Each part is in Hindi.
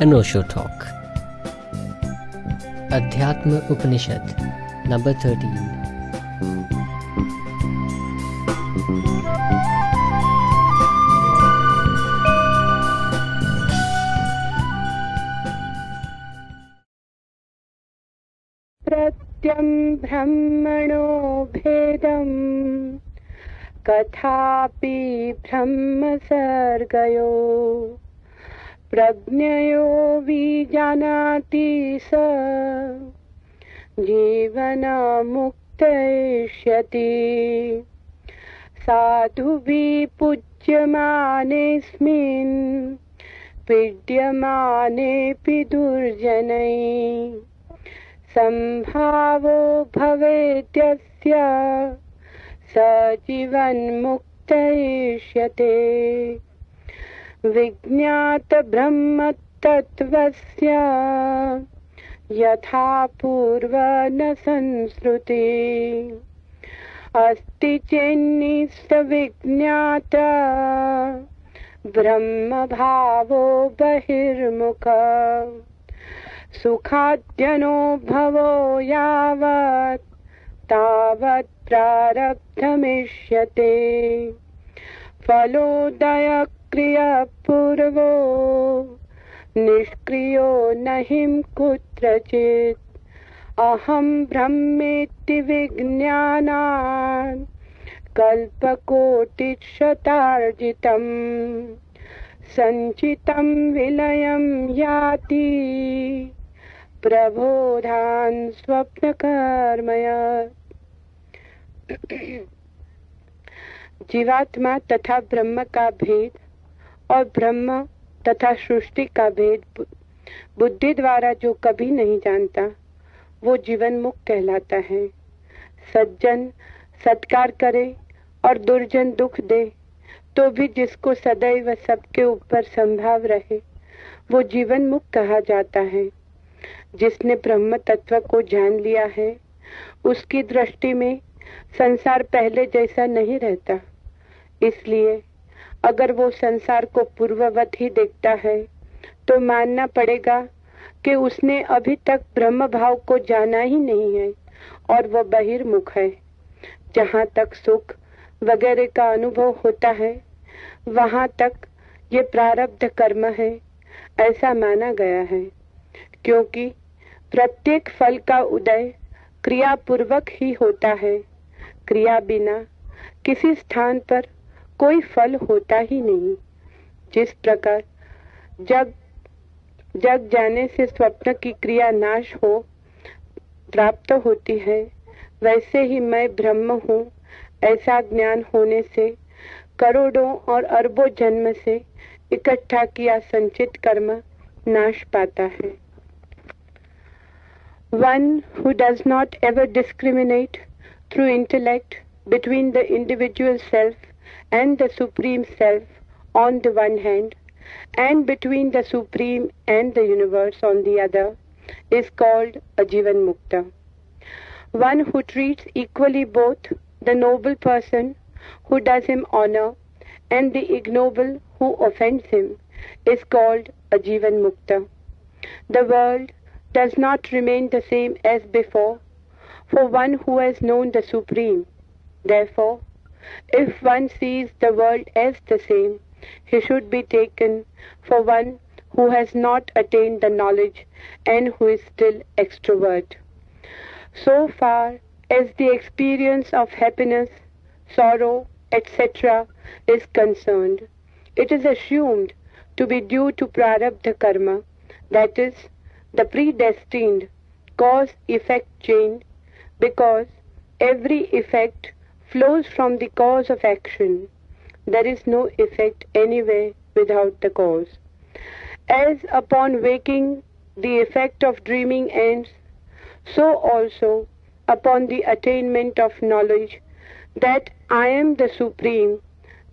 अनोशो टॉक अध्यात्म उपनिषद नंबर थर्टीन प्रत्यं ब्रह्मणो भेदम्। कथापि ब्रह्मसर्गयो। प्रज्ञयो विजानाति स। जीवनमुक्तयिष्यति। साधुभिः पूज्यमानेऽस्मिन् पीड्यमानेऽपि दुर्जनैः। सम्भावो भवेद्यस्य स जीवन्मुक्तयिष्यते विज्ञातब्रह्मतत्त्वस्य यथा पूर्व न संस्कृति अस्ति चेन्निस्तविज्ञात ब्रह्मभावो बहिर्मुख। सुखाद्यनो भवो यावत् तावत् प्रारब्धमिष्यते फलोदयक्रियपूर्वो निष्क्रियो न हिं कुत्रचित्। अहं ब्रह्मेति विज्ञानान्। कल्पकोटिशतार्जितम्। सञ्चितं विलयं याति। प्रबोधान स्वप्नकर्मय। जीवात्मा तथा ब्रह्म का भेद और ब्रह्म तथा सृष्टि का भेद बुद्धि द्वारा जो कभी नहीं जानता, वो जीवन मुक्त कहलाता है। सज्जन सत्कार करे और दुर्जन दुख दे तो भी जिसको सदैव सबके ऊपर संभाव रहे, वो जीवन मुक्त कहा जाता है। जिसने ब्रह्म तत्व को जान लिया है, उसकी दृष्टि में संसार पहले जैसा नहीं रहता। इसलिए अगर वो संसार को पूर्ववत ही देखता है तो मानना पड़ेगा कि उसने अभी तक ब्रह्म भाव को जाना ही नहीं है और वह बहिर्मुख है। जहाँ तक सुख वगैरह का अनुभव होता है, वहाँ तक ये प्रारब्ध कर्म है, ऐसा माना गया है। क्योंकि प्रत्येक फल का उदय क्रिया पूर्वक ही होता है। क्रिया बिना किसी स्थान पर कोई फल होता ही नहीं। जिस प्रकार जग जग जाने से स्वप्न की क्रिया नाश हो, प्राप्त होती है, वैसे ही मैं ब्रह्म हूँ, ऐसा ज्ञान होने से, करोड़ों और अरबों जन्म से इकट्ठा किया संचित कर्म नाश पाता है। One who does not ever discriminate through intellect between the individual self and the Supreme Self on the one hand, and between the Supreme and the universe on the other, is called a Jivan Mukta. One who treats equally both the noble person who does him honor and the ignoble who offends him is called a Jivan Mukta. The world does not remain the same as before for one who has known the Supreme. Therefore, if one sees the world as the same, he should be taken for one who has not attained the knowledge and who is still extrovert. So far as the experience of happiness, sorrow, etc. is concerned, it is assumed to be due to prarabdha karma, that is, the predestined cause effect chain because every effect flows from the cause of action. There is no effect anywhere without the cause. As upon waking the effect of dreaming ends, so also upon the attainment of knowledge that I am the Supreme,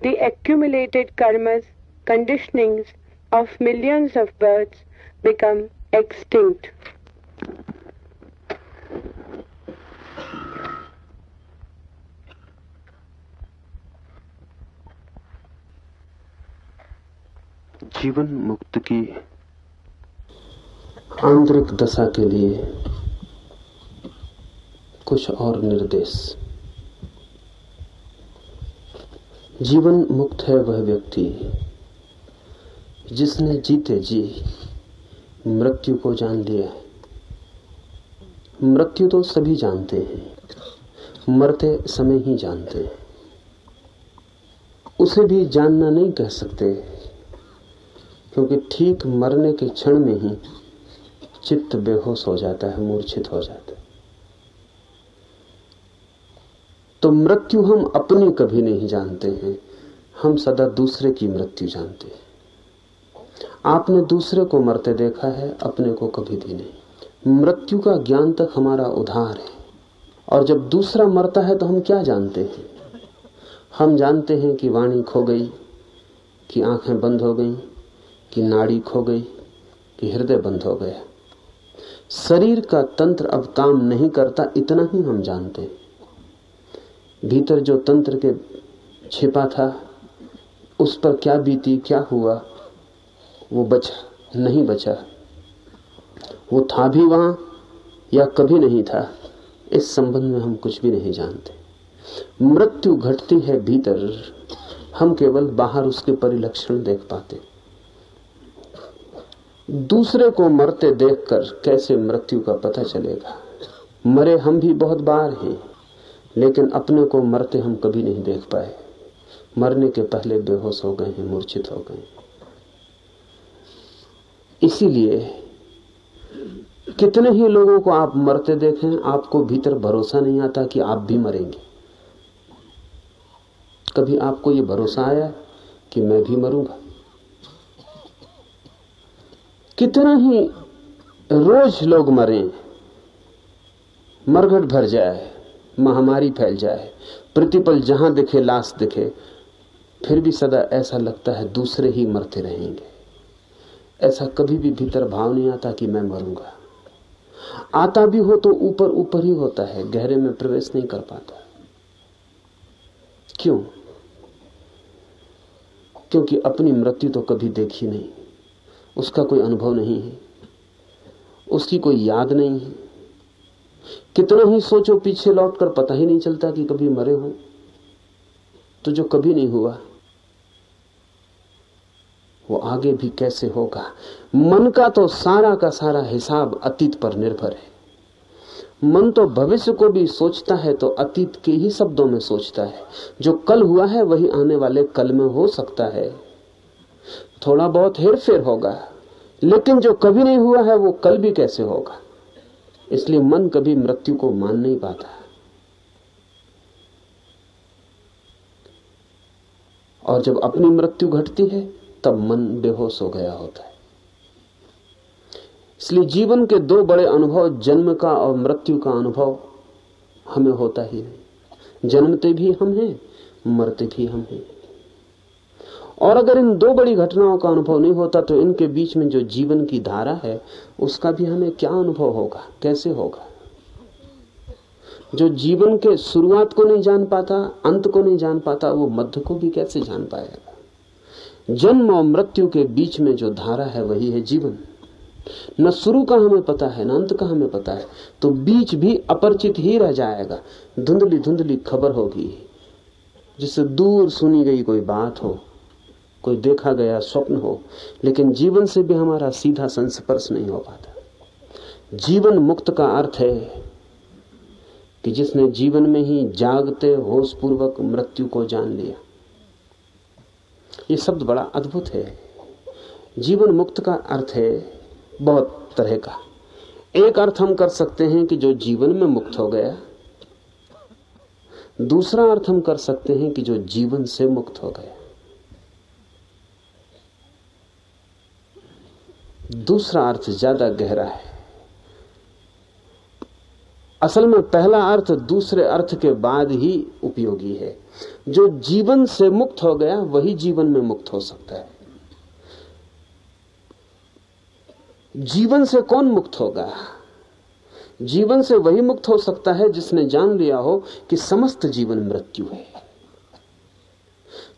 the accumulated karmas, conditionings of millions of births become extinct. जीवन मुक्त की आंतरिक दशा के लिए कुछ और निर्देश। जीवन मुक्त है वह व्यक्ति जिसने जीते जी मृत्यु को जान लिया है। मृत्यु तो सभी जानते हैं, मरते समय ही जानते हैं। उसे भी जानना नहीं कह सकते क्योंकि ठीक मरने के क्षण में ही चित्त बेहोश हो जाता है, मूर्छित हो जाता है। तो मृत्यु हम अपनी कभी नहीं जानते हैं, हम सदा दूसरे की मृत्यु जानते हैं। आपने दूसरे को मरते देखा है, अपने को कभी भी नहीं। मृत्यु का ज्ञान तक हमारा उधार है। और जब दूसरा मरता है तो हम क्या जानते हैं? हम जानते हैं कि वाणी खो गई, कि आँखें बंद हो गई कि नाड़ी खो गई, कि हृदय बंद हो गया। शरीर का तंत्र अब काम नहीं करता, इतना ही हम जानते हैं। भीतर जो तंत्र के छिपा था, उस पर क्या बीती, क्या हुआ, वो बचा, नहीं बचा। वो था भी वहाँ, या कभी नहीं था, इस संबंध में हम कुछ भी नहीं जानते। मृत्यु घटती है भीतर, हम केवल बाहर उसके परिलक्षण देख पाते। दूसरे को मरते देखकर कैसे मृत्यु का पता चलेगा? मरे हम भी बहुत बार हैं, लेकिन अपने को मरते हम कभी नहीं देख पाए। मरने के पहले बेहोश हो गए हैं, मूर्छित हो गए इसीलिए कितने ही लोगों को आप मरते देखें, आपको भीतर भरोसा नहीं आता कि आप भी मरेंगे। कभी आपको ये भरोसा आया कि मैं भी मरूँगा? कितना ही रोज लोग मरे, मरघट भर जाए, महामारी फैल जाए, प्रतिपल जहाँ दिखे, लाश दिखे, फिर भी सदा ऐसा लगता है दूसरे ही मरते रहेंगे। ऐसा कभी भी भीतर भाव नहीं आता कि मैं मरूँगा। आता भी हो तो ऊपर ऊपर ही होता है, गहरे में प्रवेश नहीं कर पाता। क्यों? क्योंकि अपनी मृत्यु तो कभी देखी नहीं। उसका कोई अनुभव नहीं है। उसकी कोई याद नहीं है। कितना ही सोचो पीछे लौटकर पता ही नहीं चलता कि कभी मरे हो। तो जो कभी नहीं हुआ, वो आगे भी कैसे होगा? मन का तो सारा का सारा हिसाब अतीत पर निर्भर है। मन तो भविष्य को भी सोचता है तो अतीत के ही शब्दों में सोचता है। जो कल हुआ है, वही आने वाले कल में हो सकता है। थोड़ा बहुत हेर फेर होगा। लेकिन जो कभी नहीं हुआ है, वो कल भी कैसे होगा? इसलिए मन कभी मृत्यु को मान नहीं पाता। और जब अपनी मृत्यु घटती है, तब मन बेहोश हो गया होता है। इसलिए जीवन के दो बड़े अनुभव, जन्म का और मृत्यु का अनुभव, हमें होता ही नहीं। जन्मते भी हम हैं, मरते भी हम हैं। और अगर इन दो बड़ी घटनाओं का अनुभव नहीं होता तो इनके बीच में जो जीवन की धारा है, उसका भी हमें क्या अनुभव होगा? कैसे होगा? जो जीवन के शुरुआत को नहीं जान पाता, अंत को नहीं जान पाता, वो मध्य को भी कैसे जान पाएगा? जन्म और मृत्यु के बीच में जो धारा है, वही है जीवन। न शुरू का हमें पता है, न अंत का हमें पता है तो बीच भी अपरिचित ही रह जाएगा। धुंधली धुंधली खबर होगी, जिससे दूर सुनी गई कोई बात हो। कोई देखा गया स्वप्न हो, लेकिन जीवन से भी हमारा सीधा संस्पर्श नहीं हो पाता। जीवन मुक्त का अर्थ है कि जिसने जीवन में ही जागते होश पूर्वक मृत्यु को जान लिया। ये शब्द बड़ा अद्भुत है। जीवन मुक्त का अर्थ है बहुत तरह का। एक अर्थ हम कर सकते हैं कि जो जीवन में मुक्त हो गया, दूसरा अर्थ हम कर सकते हैं कि जो जीवन से मुक्त हो गया। दूसरा अर्थ ज़्यादा गहरा है। असल में पहला अर्थ दूसरे अर्थ के बाद ही उपयोगी है। जो जीवन से मुक्त हो गया, वही जीवन में मुक्त हो सकता है। जीवन से कौन मुक्त होगा? जीवन से वही मुक्त हो सकता है जिसने जान लिया हो कि समस्त जीवन मृत्यु है।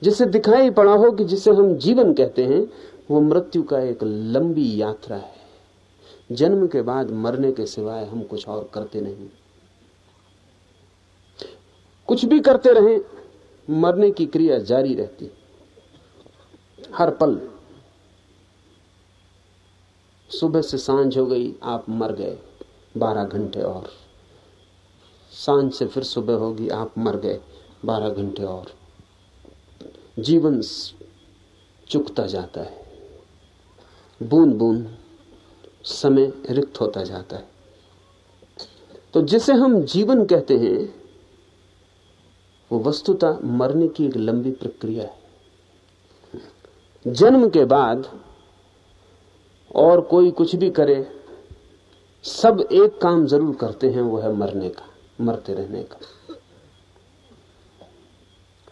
जिसे दिखाई पड़ा हो कि जिसे हम जीवन कहते हैं वो मृत्यु का एक लंबी यात्रा है। जन्म के बाद मरने के सिवाय हम कुछ और करते नहीं। कुछ भी करते रहें, मरने की क्रिया जारी रहती। हर पल। सुबह से साँझ हो गई, आप मर गए, बारह घंटे और। साँझ से फिर सुबह होगी, आप मर गए, बारह घंटे और। जीवन चुकता जाता है। बूंद बूंद समय रिक्त होता जाता है। तो जिसे हम जीवन कहते हैं, वो वस्तुतः मरने की एक लंबी प्रक्रिया है। जन्म के बाद और कोई कुछ भी करे, सब एक काम ज़रूर करते हैं, वो है मरने का, मरते रहने का।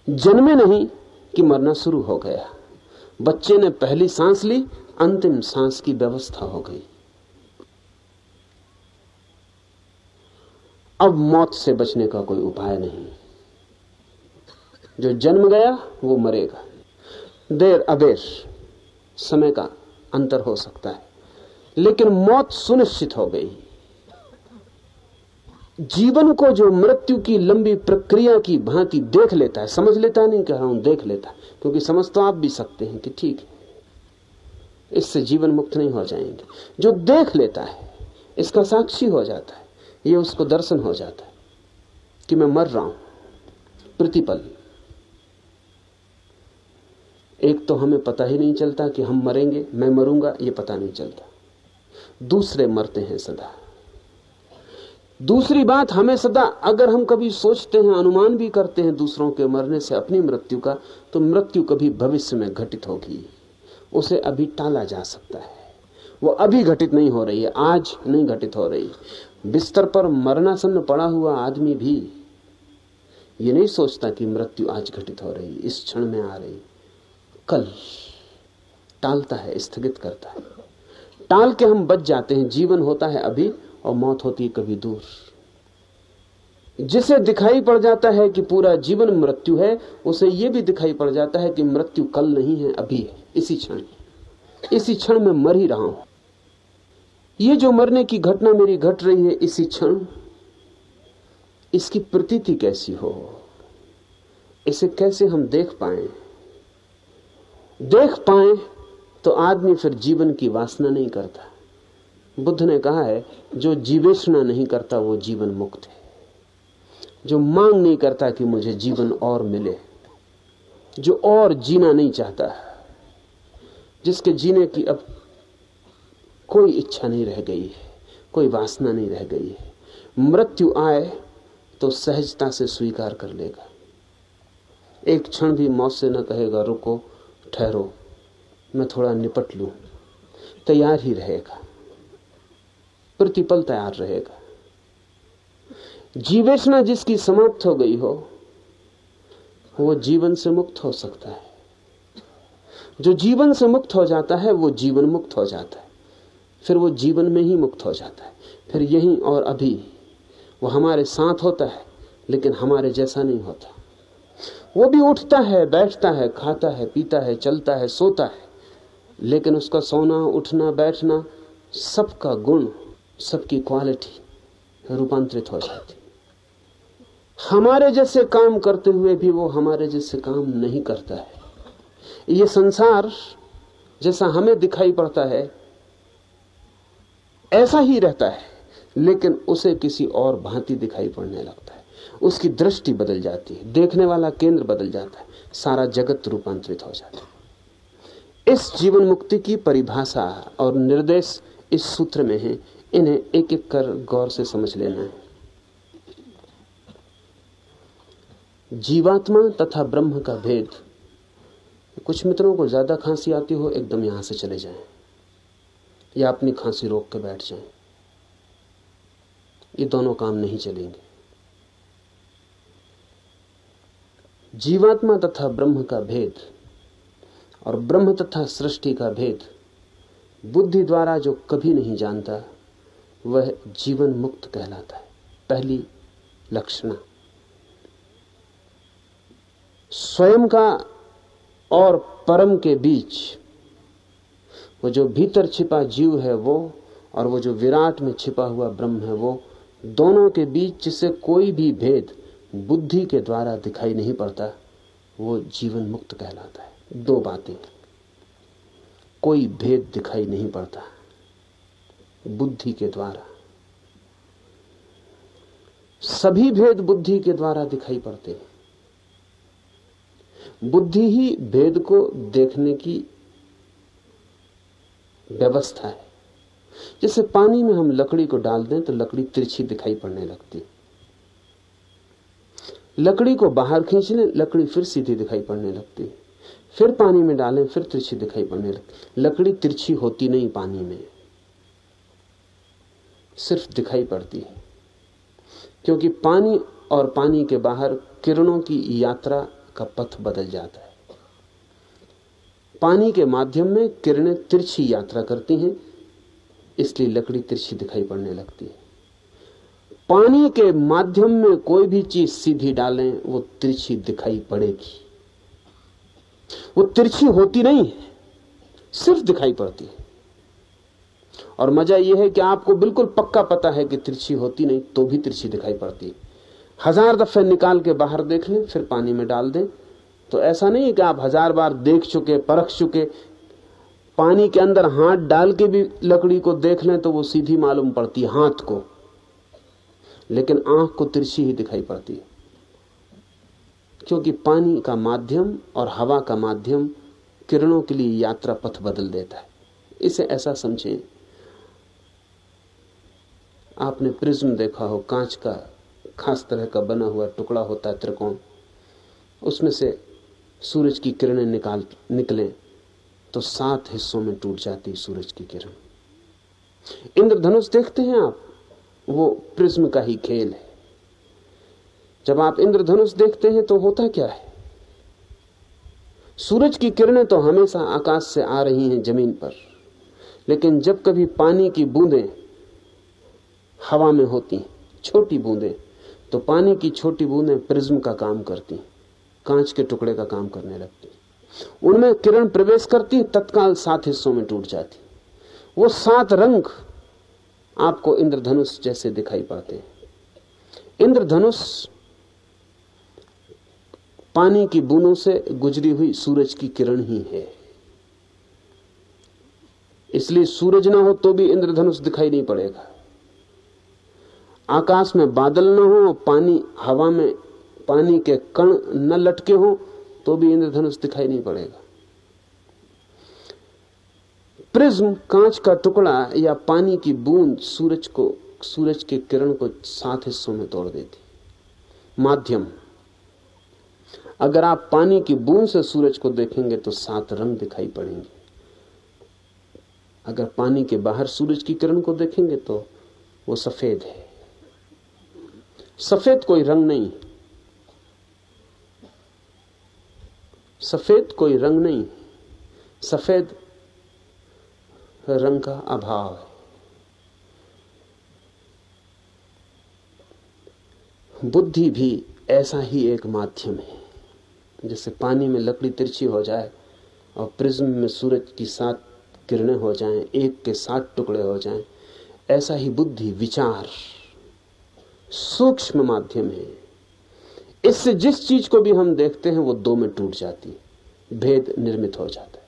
जन्मे नहीं कि मरना शुरू हो गया। बच्चे ने पहली सांस ली अंतिम सांस की व्यवस्था हो गई। अब मौत से बचने का कोई उपाय नहीं। जो जन्म गया, वो मरेगा। देर अबेर, समय का अंतर हो सकता है। लेकिन मौत सुनिश्चित हो गई। जीवन को जो मृत्यु की लंबी प्रक्रिया की भांति देख लेता है, समझ लेता नहीं कह रहा हूँ देख लेता क्योंकि समझ तो आप भी सकते हैं कि ठीक है। इससे जीवन मुक्त नहीं हो जाएँगे। जो देख लेता है, इसका साक्षी हो जाता है, ये उसको दर्शन हो जाता है कि मैं मर रहा हूँ। प्रतिपल। एक तो हमें पता ही नहीं चलता कि हम मरेंगे, मैं मरूँगा, ये पता नहीं चलता। दूसरे मरते हैं सदा। दूसरी बात, हमें सदा, अगर हम कभी सोचते हैं, अनुमान भी करते हैं दूसरों के मरने से अपनी मृत्यु का तो मृत्यु कभी भविष्य में घटित होगी। उसे अभी टाला जा सकता है। वो अभी घटित नहीं हो रही है, आज नहीं घटित हो रही। बिस्तर पर मरणासन्न पड़ा हुआ आदमी भी ये नहीं सोचता कि मृत्यु आज घटित हो रही, इस क्षण में आ रही। कल टालता है, स्थगित करता है। टाल के हम बच जाते हैं, जीवन होता है अभी और मौत होती है कभी दूर। जिसे दिखाई पड़ जाता है कि पूरा जीवन मृत्यु है, उसे यह भी दिखाई पड़ जाता है कि मृत्यु कल नहीं है, अभी है। इसी क्षण इसी क्षण में मर ही रहा हूँ। ये जो मरने की घटना मेरी घट रही है, इसी क्षण, इसकी प्रतीति कैसी हो, इसे कैसे हम देख पाए? देख पाए तो आदमी फिर जीवन की वासना नहीं करता। बुद्ध ने कहा है, जो जीवेशना नहीं करता, वो जीवन मुक्त है। जो मांग नहीं करता कि मुझे जीवन और मिले, जो और जीना नहीं चाहता जिसके जीने की अब कोई इच्छा नहीं रह गई है, कोई वासना नहीं रह गई है। मृत्यु आए तो सहजता से स्वीकार कर लेगा। एक क्षण भी मौत से न कहेगा, रुको, ठहरो, मैं थोड़ा निपट लू। तैयार ही रहेगा। प्रतिपल तैयार रहेगा। जीवेशना जिसकी समाप्त हो गई हो, वो जीवन से मुक्त हो सकता है। जो जीवन से मुक्त हो जाता है, वो जीवन मुक्त हो जाता है। फिर वो जीवन में ही मुक्त हो जाता है। फिर यही और अभी वो हमारे साथ होता है, लेकिन हमारे जैसा नहीं होता। वो भी उठता है, बैठता है, खाता है, पीता है, चलता है, सोता है। लेकिन उसका सोना, उठना, बैठना, सबका गुण, सबकी क्वालिटी रूपांतरित हो जाती। हमारे जैसे काम करते हुए भी वो हमारे जैसे काम नहीं करता है। ये संसार जैसा हमें दिखाई पड़ता है, ऐसा ही रहता है, लेकिन उसे किसी और भांति दिखाई पड़ने लगता है। उसकी दृष्टि बदल जाती है, देखने वाला केंद्र बदल जाता है, सारा जगत रूपांतरित हो जाता है। इस जीवन मुक्ति की परिभाषा और निर्देश इस सूत्र में है, इन्हें एक एक कर गौर से समझ लेना है। जीवात्मा तथा ब्रह्म का भेद कुछ मित्रों को ज़्यादा खांसी आती हो, एकदम यहाँ से चले जाएँ। या अपनी खांसी रोक के बैठ जाएँ। ये दोनों काम नहीं चलेंगे। जीवात्मा तथा ब्रह्म का भेद और ब्रह्म तथा सृष्टि का भेद बुद्धि द्वारा जो कभी नहीं जानता, वह जीवन मुक्त कहलाता है। पहली लक्षणा। स्वयं का और परम के बीच वो जो भीतर छिपा जीव है वो और वो जो विराट में छिपा हुआ ब्रह्म है वो दोनों के बीच जिसे कोई भी भेद बुद्धि के द्वारा दिखाई नहीं पड़ता, वो जीवन मुक्त कहलाता है। दो बातें। कोई भेद दिखाई नहीं पड़ता बुद्धि के द्वारा। सभी भेद बुद्धि के द्वारा दिखाई पड़ते हैं। बुद्धि ही भेद को देखने की व्यवस्था है। जैसे पानी में हम लकड़ी को डाल दें तो लकड़ी तिरछी दिखाई पड़ने लगती लकड़ी को बाहर खींच लें लकड़ी फिर सीधी दिखाई पड़ने लगती फिर पानी में डालें, फिर तिरछी दिखाई पड़ने लगती लकड़ी तिरछी होती नहीं पानी में। सिर्फ़ दिखाई पड़ती है। क्योंकि पानी और पानी के बाहर किरणों की यात्रा का पथ बदल जाता है। पानी के माध्यम में किरणें तिरछी यात्रा करती हैं, इसलिए लकड़ी तिरछी दिखाई पड़ने लगती है। पानी के माध्यम में कोई भी चीज़ सीधी डालें, वो तिरछी दिखाई पड़ेगी। वो तिरछी होती नहीं है, सिर्फ़ दिखाई पड़ती है। और मज़ा यह है कि आपको बिल्कुल पक्का पता है कि तिरछी होती नहीं तो भी तिरछी दिखाई पड़ती है। हज़ार दफे निकाल के बाहर देख लें फिर पानी में डाल दें। तो ऐसा नहीं कि आप हज़ार बार देख चुके, परख चुके, पानी के अंदर हाथ डाल के भी लकड़ी को देख लें तो वो सीधी मालूम पड़ती हाथ को। लेकिन आँख को तिरछी ही दिखाई पड़ती है। क्योंकि पानी का माध्यम और हवा का माध्यम किरणों के लिए यात्रा पथ बदल देता है। इसे ऐसा समझें। आपने प्रिज्म देखा हो, कांच का खास तरह का बना हुआ टुकड़ा होता है त्रिकोण, उसमें से सूरज की किरणें निकाल, निकले तो सात हिस्सों में टूट जाती सूरज की किरण। इंद्रधनुष देखते हैं आप, वो प्रिज्म का ही खेल है। जब आप इंद्रधनुष देखते हैं तो होता क्या है? सूरज की किरणें तो हमेशा आकाश से आ रही हैं ज़मीन पर, लेकिन जब कभी पानी की बूंदें हवा में होती छोटी बूंदें तो पानी की छोटी बूंदें प्रिज्म का काम करती, कांच के टुकड़े का काम करने लगती। उनमें किरण प्रवेश करती, तत्काल सात हिस्सों में टूट जाती। वो सात रंग आपको इंद्रधनुष जैसे दिखाई पड़ते हैं। इंद्रधनुष पानी की बूंदों से गुजरी हुई सूरज की किरण ही है। इसलिए सूरज ना हो तो भी इंद्रधनुष दिखाई नहीं पड़ेगा। आकाश में बादल न हो, पानी, हवा में पानी के कण न लटके हो तो भी इंद्रधनुष दिखाई नहीं पड़ेगा। प्रिज्म, कांच का टुकड़ा या पानी की बूंद सूरज को, सूरज के किरण को सात हिस्सों में तोड़ देती। माध्यम, अगर आप पानी की बूंद से सूरज को देखेंगे तो सात रंग दिखाई पड़ेंगे। अगर पानी के बाहर सूरज की किरण को देखेंगे तो वो सफ़ेद है। सफ़ेद कोई रंग नहीं। सफ़ेद कोई रंग नहीं। सफ़ेद रंग का अभाव है। बुद्धि भी ऐसा ही एक माध्यम है जैसे पानी में लकड़ी तिरछी हो जाए और प्रिज्म में सूरज की सात किरणें हो जाएँ, एक के सात टुकड़े हो जाएँ। ऐसा ही बुद्धि, विचार। सूक्ष्म माध्यम है। इससे जिस चीज़ को भी हम देखते हैं, वो दो में टूट जाती है। भेद निर्मित हो जाता है।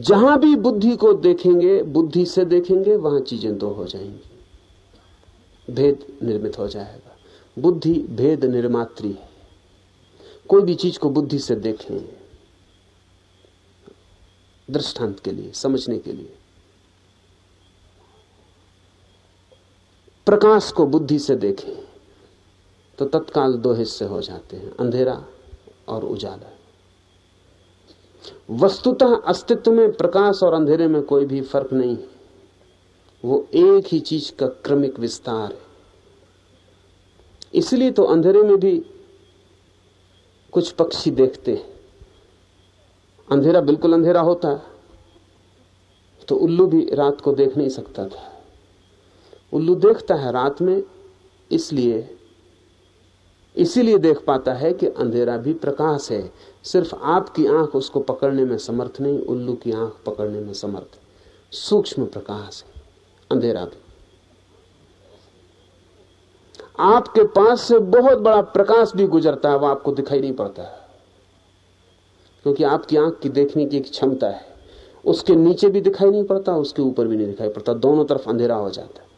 जहाँ भी बुद्धि को देखेंगे, बुद्धि से देखेंगे, वहाँ चीज़ें दो हो जाएँगी। भेद निर्मित हो जाएगा। बुद्धि भेद निर्मात्री है। कोई भी चीज़ को बुद्धि से देखें दृष्टांत के लिए, समझने के लिए प्रकाश को बुद्धि से देखें तो तत्काल दो हिस्से हो जाते हैं, अंधेरा और उजाला। वस्तुतः अस्तित्व में प्रकाश और अंधेरे में कोई भी फ़र्क नहीं है। वो एक ही चीज़ का क्रमिक विस्तार है। इसलिए तो अंधेरे में भी कुछ पक्षी देखते हैं। अंधेरा बिल्कुल अंधेरा होता है तो उल्लू भी रात को देख नहीं सकता था। उल्लू देखता है रात में, इसलिए, इसीलिए देख पाता है कि अंधेरा भी प्रकाश है। सिर्फ़ आपकी आँख उसको पकड़ने में समर्थ नहीं, उल्लू की आँख पकड़ने में समर्थ सूक्ष्म प्रकाश है, अंधेरा भी। आपके पास से बहुत बड़ा प्रकाश भी गुजरता है, वो आपको दिखाई नहीं पड़ता। है क्योंकि आपकी आँख की देखने की एक क्षमता है। उसके नीचे भी दिखाई नहीं पड़ता, उसके ऊपर भी नहीं दिखाई पड़ता। दोनों तरफ़ अंधेरा हो जाता है।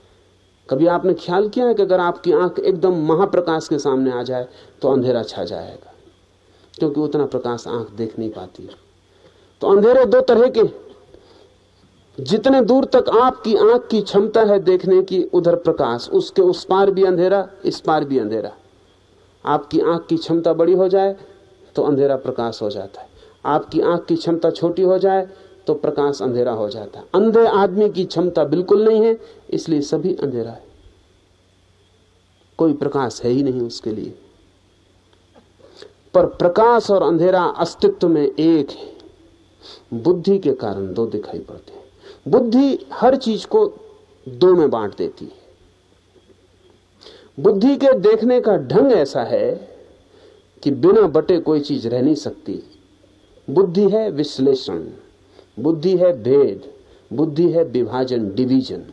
कभी आपने ख्याल किया है कि अगर आपकी आँख एकदम महाप्रकाश के सामने आ जाए तो अंधेरा छा जाएगा? क्योंकि उतना प्रकाश आँख देख नहीं पाती। तो अंधेरे दो तरह के जितने दूर तक आपकी आँख की क्षमता है देखने की, उधर प्रकाश। उसके उस पार भी अंधेरा, इस पार भी अंधेरा। आपकी आँख की क्षमता बड़ी हो जाए तो अंधेरा प्रकाश हो जाता है। आपकी आँख की क्षमता छोटी हो जाए तो प्रकाश अंधेरा हो जाता। है अंधे आदमी की क्षमता बिल्कुल नहीं है, इसलिए सभी अंधेरा है। कोई प्रकाश है ही नहीं उसके लिए। पर प्रकाश और अंधेरा अस्तित्व में एक है। बुद्धि के कारण दो दिखाई पड़ते हैं। बुद्धि हर चीज़ को दो में बांट देती है। बुद्धि के देखने का ढंग ऐसा है कि बिना बटे कोई चीज़ रह नहीं सकती। बुद्धि है विश्लेषण। बुद्धि है भेद, बुद्धि है विभाजन डिवीज़न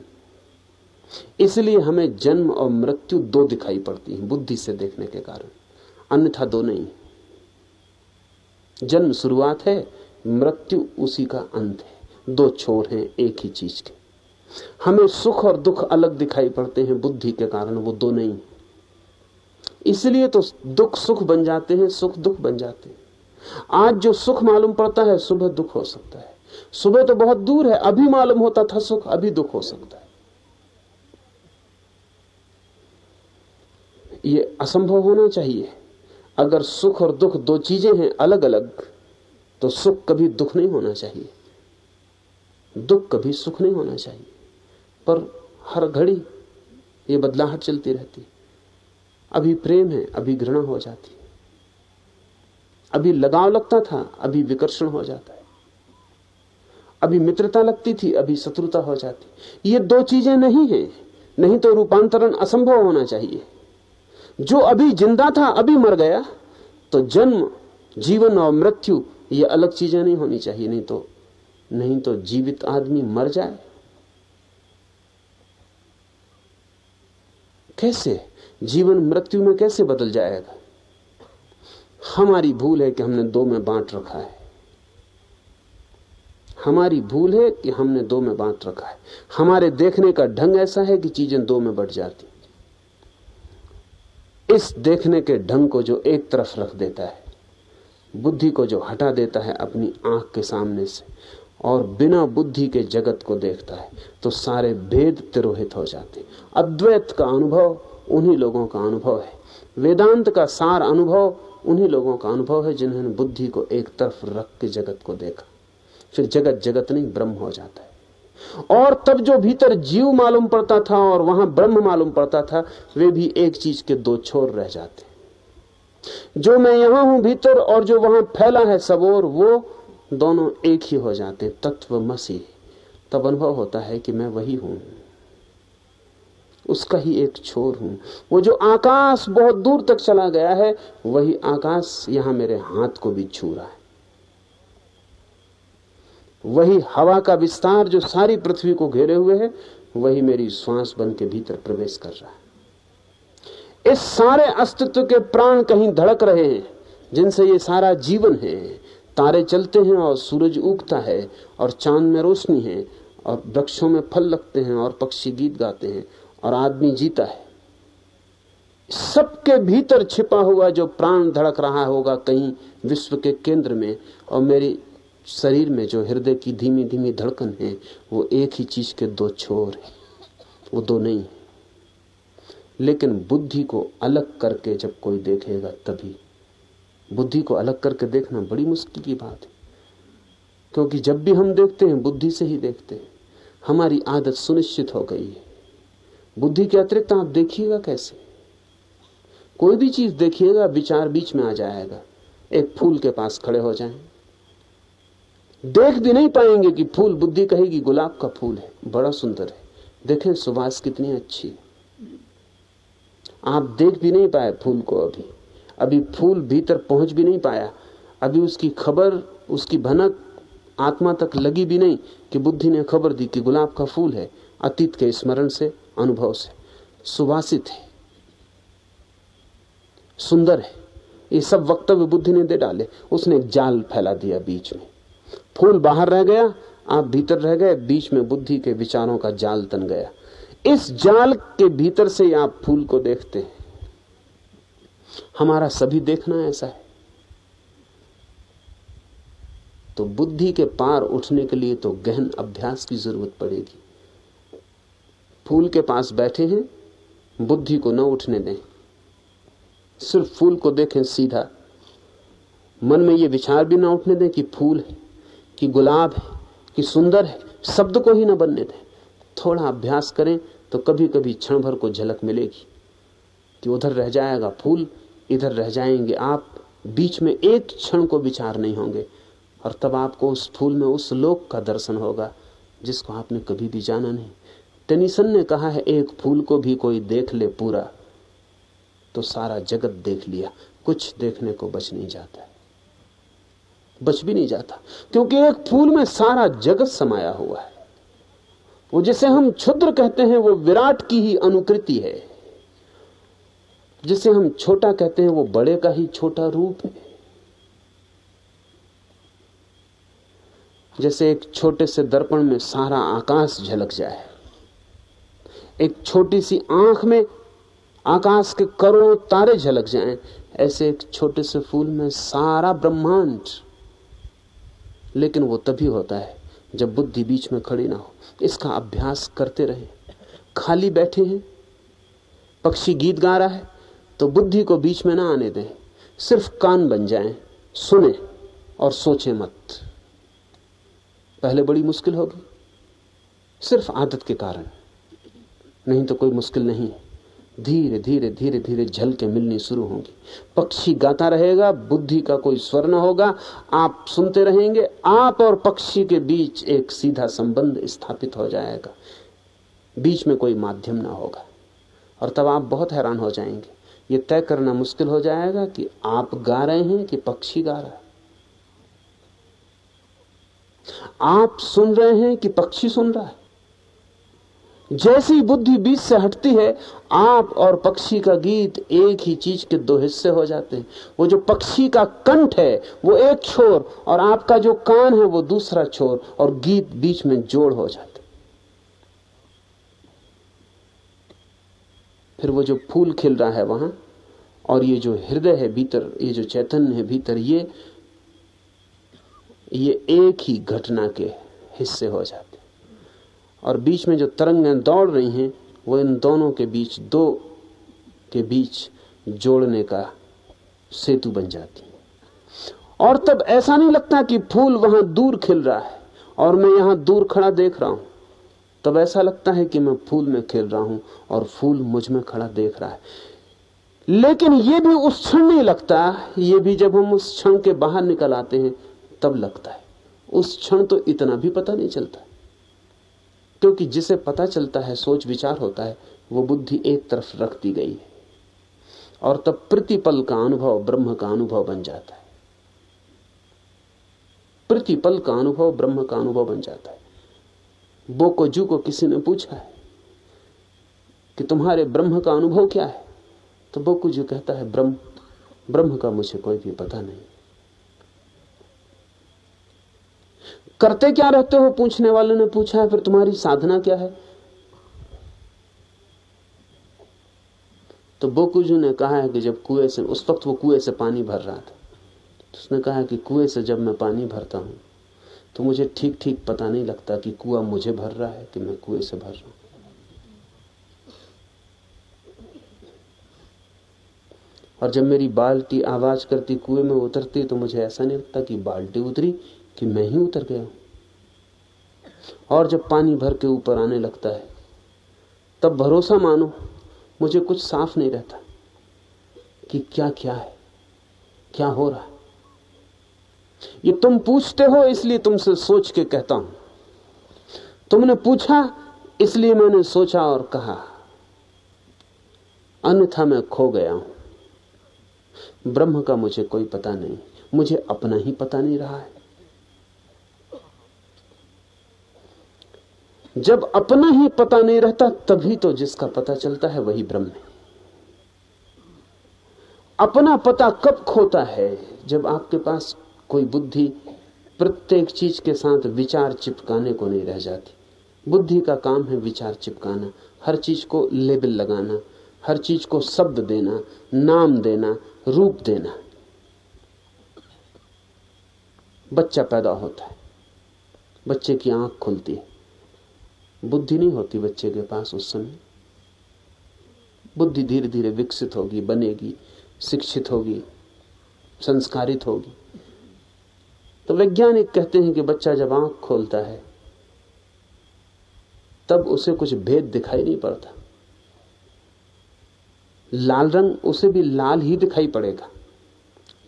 इसलिए हमें जन्म और मृत्यु दो दिखाई पड़ती है, बुद्धि से देखने के कारण। अन्यथा दो नहीं। जन्म शुरुआत है, मृत्यु उसी का अंत है। दो छोर हैं, एक ही चीज़ के। हमें सुख और दुख अलग दिखाई पड़ते हैं, बुद्धि के कारण वो दो नहीं। इसलिए तो दुख सुख बन जाते हैं, सुख दुख बन जाते हैं। आज जो सुख मालूम पड़ता है, सुबह दुख हो सकता है। सुबह तो बहुत दूर है, अभी मालूम होता था सुख, अभी दुख हो सकता है। ये असंभव होना चाहिए। अगर सुख और दुख दो चीज़ें हैं अलग अलग तो सुख कभी दुख नहीं होना चाहिए। दुख कभी सुख नहीं होना चाहिए। पर हर घड़ी ये बदलाहट चलती रहती। अभी प्रेम है, अभी घृणा हो जाती। अभी लगाव लगता था, अभी विकर्षण हो जाता है। अभी मित्रता लगती थी, अभी शत्रुता हो जाती। ये दो चीज़ें नहीं है। नहीं तो रूपांतरण असंभव होना चाहिए। जो अभी ज़िंदा था, अभी मर गया तो जन्म, जीवन और मृत्यु, ये अलग चीज़ें नहीं होनी चाहिए। नहीं तो नहीं तो जीवित आदमी मर जाए। कैसे? जीवन मृत्यु में कैसे बदल जाएगा? हमारी भूल है कि हमने दो में बांट रखा है। हमारी भूल है कि हमने दो में बांट रखा है। हमारे देखने का ढंग ऐसा है कि चीज़ें दो में बढ़ जाती इस देखने के ढंग को जो एक तरफ़ रख देता है, बुद्धि को जो हटा देता है अपनी आँख के सामने से और बिना बुद्धि के जगत को देखता है तो सारे भेद तिरोहित हो जाते अद्वैत का अनुभव उन्हीं लोगों का अनुभव है। वेदांत का सार अनुभव उन्हीं लोगों का अनुभव है जिन्होंने बुद्धि को एक तरफ़ रख के जगत को देखा। फिर जगत जगत नहीं, ब्रह्म हो जाता है। और तब जो भीतर जीव मालूम पड़ता था और वहाँ ब्रह्म मालूम पड़ता था, वे भी एक चीज़ के दो छोर रह जाते जो मैं यहाँ हूँ भीतर और जो वहाँ फैला है सब और वो दोनों एक ही हो जाते तत्व मसी। तब अनुभव होता है कि मैं वही हूँ। उसका ही एक छोर हूँ। वो जो आकाश बहुत दूर तक चला गया है, वही आकाश यहाँ मेरे हाथ को भी छू रहा है। वही हवा का विस्तार जो सारी पृथ्वी को घेरे हुए है, वही मेरी श्वास बन के भीतर प्रवेश कर रहा है। इस सारे अस्तित्व के प्राण कहीं धड़क रहे हैं, जिनसे ये सारा जीवन है। तारे चलते हैं और सूरज उगता है, और चाँद में रोशनी है, और वृक्षों में फल लगते हैं और पक्षी गीत गाते हैं, और आदमी जीता है। सबके भीतर छिपा हुआ जो प्राण धड़क रहा होगा कहीं विश्व के केंद्र में, और मेरी शरीर में जो हृदय की धीमी धीमी धड़कन है, वो एक ही चीज़ के दो छोर है। वो दो नहीं लेकिन बुद्धि को अलग करके जब कोई देखेगा तभी। बुद्धि को अलग करके देखना बड़ी मुश्किल की बात है। क्योंकि जब भी हम देखते हैं, बुद्धि से ही देखते हैं। हमारी आदत सुनिश्चित हो गई है। बुद्धि के अतिरिक्त आप देखिएगा कैसे? कोई भी चीज़ देखिएगा, विचार बीच में आ जाएगा। एक फूल के पास खड़े हो जाएँ। देख भी नहीं पाएँगे कि फूल, बुद्धि कहेगी, गुलाब का फूल है, बड़ा सुंदर है। देखें सुबास कितनी अच्छी है। आप देख भी नहीं पाए फूल को अभी। अभी फूल भीतर पहुँच भी नहीं पाया। अभी उसकी खबर, उसकी भनक आत्मा तक लगी भी नहीं कि बुद्धि ने खबर दी कि गुलाब का फूल है, अतीत के स्मरण से, अनुभव से। सुवासित है। सुंदर है। ये सब वक्तव्य बुद्धि ने दे डाले। उसने जाल फैला दिया बीच में। फूल बाहर रह गया, आप भीतर रह गए, बीच में बुद्धि के विचारों का जाल तन गया। इस जाल के भीतर से आप फूल को देखते हैं। हमारा सभी देखना ऐसा है। तो बुद्धि के पार उठने के लिए तो गहन अभ्यास की ज़रूरत पड़ेगी। फूल के पास बैठे हैं, बुद्धि को न उठने दें। सिर्फ़ फूल को देखें सीधा। मन में ये विचार भी ना उठने दें कि फूल है। कि गुलाब है, कि सुंदर है, शब्द को ही ना बनने दें। थोड़ा अभ्यास करें तो कभी कभी क्षण भर को झलक मिलेगी। कि उधर रह जाएगा फूल, इधर रह जाएँगे आप, बीच में एक क्षण को विचार नहीं होंगे। और तब आपको उस फूल में उस लोक का दर्शन होगा, जिसको आपने कभी भी जाना नहीं। टेनिसन ने कहा है, एक फूल को भी कोई देख ले पूरा। तो सारा जगत देख लिया, कुछ देखने को बच नहीं जाता। बच भी नहीं जाता। क्योंकि एक फूल में सारा जगत समाया हुआ है। वो जिसे हम क्षुद्र कहते हैं, वो विराट की ही अनुकृति है। जिसे हम छोटा कहते हैं, वो बड़े का ही छोटा रूप है। जैसे एक छोटे से दर्पण में सारा आकाश झलक जाए। एक छोटी सी आँख में आकाश के करोड़ों तारे झलक जाएँ। ऐसे एक छोटे से फूल में सारा ब्रह्मांड लेकिन वो तभी होता है जब बुद्धि बीच में खड़ी ना हो। इसका अभ्यास करते रहे। खाली बैठे हैं। पक्षी गीत गा रहा है तो बुद्धि को बीच में ना आने दें। सिर्फ़ कान बन जाएँ, सुने और सोचे मत। पहले बड़ी मुश्किल होगी। सिर्फ़ आदत के कारण। नहीं तो कोई मुश्किल नहीं है। धीरे धीरे धीरे धीरे झल के मिलनी शुरू होंगी। पक्षी गाता रहेगा, बुद्धि का कोई स्वर न होगा, आप सुनते रहेंगे, आप और पक्षी के बीच एक सीधा संबंध स्थापित हो जाएगा। बीच में कोई माध्यम ना होगा। और तब आप बहुत हैरान हो जाएँगे। ये तय करना मुश्किल हो जाएगा कि आप गा रहे हैं कि पक्षी गा रहा है। आप सुन रहे हैं कि पक्षी सुन रहा है। जैसी बुद्धि बीच से हटती है, आप और पक्षी का गीत एक ही चीज़ के दो हिस्से हो जाते हैं। वो जो पक्षी का कंठ है, वो एक छोर, और आपका जो कान है, वो दूसरा छोर, और गीत बीच में जोड़ हो जाते फिर वो जो फूल खिल रहा है वहाँ, और ये जो हृदय है भीतर, ये जो चैतन्य है भीतर, ये ये एक ही घटना के हिस्से हो जाते और बीच में जो तरंगें दौड़ रही हैं, वो इन दोनों के बीच, दो के बीच जोड़ने का सेतु बन जाती है। और तब ऐसा नहीं लगता कि फूल वहाँ दूर खिल रहा है और मैं यहाँ दूर खड़ा देख रहा हूँ। तब ऐसा लगता है कि मैं फूल में खेल रहा हूँ और फूल मुझमें खड़ा देख रहा है। लेकिन यह भी उस क्षण नहीं लगता, ये भी जब हम उस क्षण के बाहर निकल आते हैं, तब लगता है। उस क्षण तो इतना भी पता नहीं चलता। क्योंकि जिसे पता चलता है, सोच विचार होता है, वो बुद्धि एक तरफ़ रख दी गई है। और तब प्रतिपल का अनुभव ब्रह्म का अनुभव बन जाता है। प्रतिपल का अनुभव ब्रह्म का अनुभव बन जाता है। बोकोजू को किसी ने पूछा है कि तुम्हारे ब्रह्म का अनुभव क्या है? तो बोकोजू कहता है, ब्रह्म ब्रह्म का मुझे कोई भी पता नहीं। करते क्या रहते हो? पूछने वाले ने पूछा है, फिर तुम्हारी साधना क्या है? तो बोकुजू ने कहा है कि जब कुएँ से, उस वक्त वो कुएँ से पानी भर रहा था। तो उसने कहा कि कुएँ से जब मैं पानी भरता हूँ तो मुझे ठीक ठीक पता नहीं लगता कि कुआ मुझे भर रहा है कि मैं कुएँ से भर रहा हूँ। और जब मेरी बाल्टी आवाज़ करती कुएँ में उतरती तो मुझे ऐसा नहीं लगता कि बाल्टी उतरी कि मैं ही उतर गया हूँ। और जब पानी भर के ऊपर आने लगता है, तब भरोसा मानो, मुझे कुछ साफ़ नहीं रहता कि क्या क्या है, क्या हो रहा है। ये तुम पूछते हो, इसलिए तुमसे सोच के कहता हूँ। तुमने पूछा, इसलिए मैंने सोचा और कहा, अन्यथा मैं खो गया हूँ। ब्रह्म का मुझे कोई पता नहीं, मुझे अपना ही पता नहीं रहा है। जब अपना ही पता नहीं रहता, तभी तो जिसका पता चलता है वही ब्रह्म है। अपना पता कब खोता है, जब आपके पास कोई बुद्धि प्रत्येक चीज़ के साथ विचार चिपकाने को नहीं रह जाती। बुद्धि का काम है विचार चिपकाना, हर चीज़ को लेबल लगाना, हर चीज़ को शब्द देना, नाम देना, रूप देना। बच्चा पैदा होता है, बच्चे की आँख खुलती है। बुद्धि नहीं होती बच्चे के पास उस समय। बुद्धि धीरे धीरे विकसित होगी, बनेगी, शिक्षित होगी, संस्कारित होगी। तो वैज्ञानिक कहते हैं कि बच्चा जब आँख खोलता है, तब उसे कुछ भेद दिखाई नहीं पड़ता। लाल रंग उसे भी लाल ही दिखाई पड़ेगा,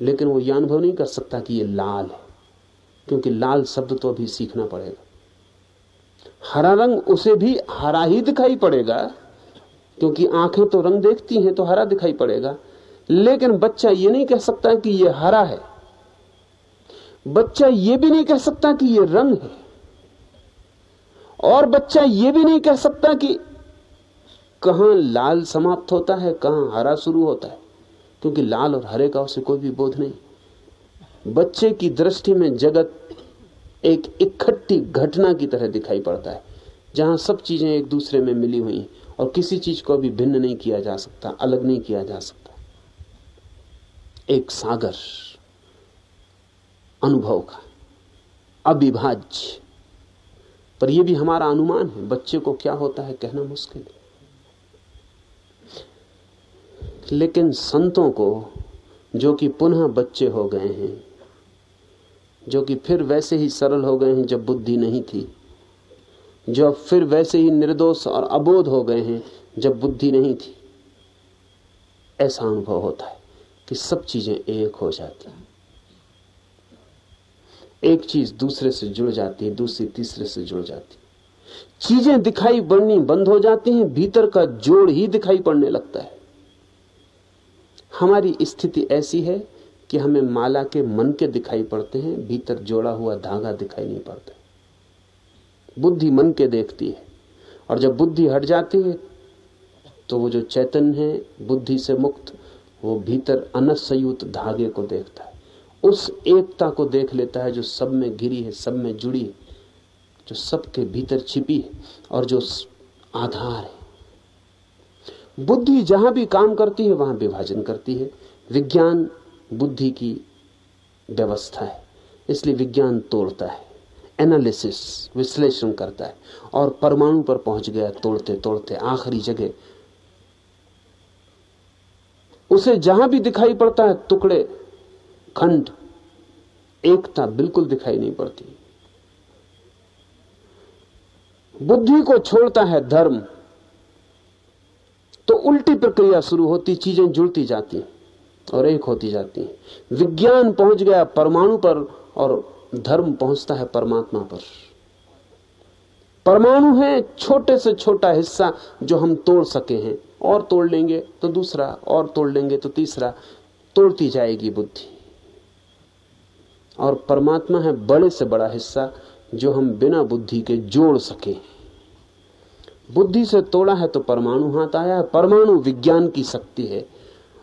लेकिन वो यह अनुभव नहीं कर सकता कि ये लाल है, क्योंकि लाल शब्द तो अभी सीखना पड़ेगा। हरा रंग उसे भी हरा ही दिखाई पड़ेगा, क्योंकि आँखें तो रंग देखती हैं तो हरा दिखाई पड़ेगा। लेकिन बच्चा ये नहीं कह सकता कि ये हरा है। बच्चा ये भी नहीं कह सकता कि ये रंग है। और बच्चा ये भी नहीं कह सकता कि कहाँ लाल समाप्त होता है, कहाँ हरा शुरू होता है, क्योंकि लाल और हरे का उसे कोई भी बोध नहीं। बच्चे की दृष्टि में जगत एक इकट्ठी घटना की तरह दिखाई पड़ता है, जहाँ सब चीज़ें एक दूसरे में मिली हुई और किसी चीज़ को भी भिन्न नहीं किया जा सकता, अलग नहीं किया जा सकता। एक सागर अनुभव का, अविभाज्य। पर यह भी हमारा अनुमान है, बच्चे को क्या होता है कहना मुश्किल है। लेकिन संतों को, जो कि पुनः बच्चे हो गए हैं जो कि फिर वैसे ही सरल हो गए हैं जब बुद्धि नहीं थी। जो अब फिर वैसे ही निर्दोष और अबोध हो गए हैं जब बुद्धि नहीं थी। ऐसा अनुभव होता है कि सब चीज़ें एक हो जाती हैं। एक चीज़ दूसरे से जुड़ जाती है, दूसरी तीसरे से जुड़ जाती है। चीज़ें दिखाई पड़नी बंद हो जाती हैं, भीतर का जोड़ ही दिखाई पड़ने लगता है। हमारी स्थिति ऐसी है कि हमें माला के मन के दिखाई पड़ते हैं, भीतर जोड़ा हुआ धागा दिखाई नहीं पड़ता। बुद्धि मन के देखती है, और जब बुद्धि हट जाती है तो वो जो चैतन्य है, बुद्धि से मुक्त, वो भीतर अनसयुत धागे को देखता है। उस एकता को देख लेता है जो सब में गिरी है, सब में जुड़ी है, जो सबके भीतर छिपी है, और जो आधार है। बुद्धि जहाँ भी काम करती है, वहाँ विभाजन करती है। विज्ञान बुद्धि की व्यवस्था है, इसलिए विज्ञान तोड़ता है एनालिसिस विश्लेषण करता है, और परमाणु पर पहुँच गया तोड़ते तोड़ते, आखिरी जगह। उसे जहाँ भी दिखाई पड़ता है, टुकड़े, खंड, एकता बिल्कुल दिखाई नहीं पड़ती। बुद्धि को छोड़ता है धर्म तो उल्टी प्रक्रिया शुरू होती, चीज़ें जुड़ती जाती और एक होती जाती है। विज्ञान पहुँच गया परमाणु पर और धर्म पहुँचता है परमात्मा पर। परमाणु है छोटे से छोटा हिस्सा जो हम तोड़ सके हैं। और तोड़ लेंगे तो दूसरा, और तोड़ लेंगे तो तीसरा। तोड़ती जाएगी बुद्धि। और परमात्मा है बड़े से बड़ा हिस्सा जो हम बिना बुद्धि के जोड़ सके बुद्धि से तोड़ा है तो परमाणु हाथ आया है। परमाणु विज्ञान की शक्ति है।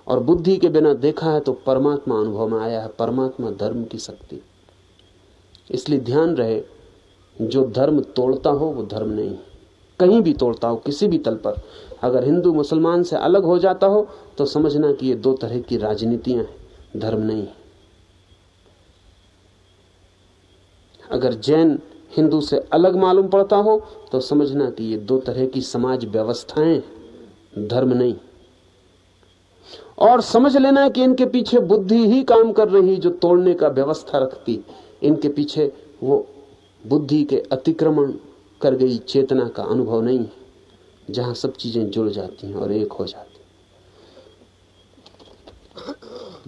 और बुद्धि के बिना देखा है तो परमात्मा अनुभव में आया है, परमात्मा धर्म की शक्ति। इसलिए ध्यान रहे, जो धर्म तोड़ता हो, वो धर्म नहीं। कहीं भी तोड़ता हो, किसी भी तल पर। अगर हिंदू मुसलमान से अलग हो जाता हो तो समझना कि ये दो तरह की राजनीतियाँ हैं, धर्म नहीं। अगर जैन हिंदू से अलग मालूम पड़ता हो तो समझना कि ये दो तरह की समाज व्यवस्थाएँ धर्म नहीं। और समझ लेना कि इनके पीछे बुद्धि ही काम कर रही जो तोड़ने का व्यवस्था रखती। इनके पीछे वो बुद्धि के अतिक्रमण कर गई, चेतना का अनुभव नहीं है, जहाँ सब चीज़ें जुड़ जाती हैं और एक हो जाती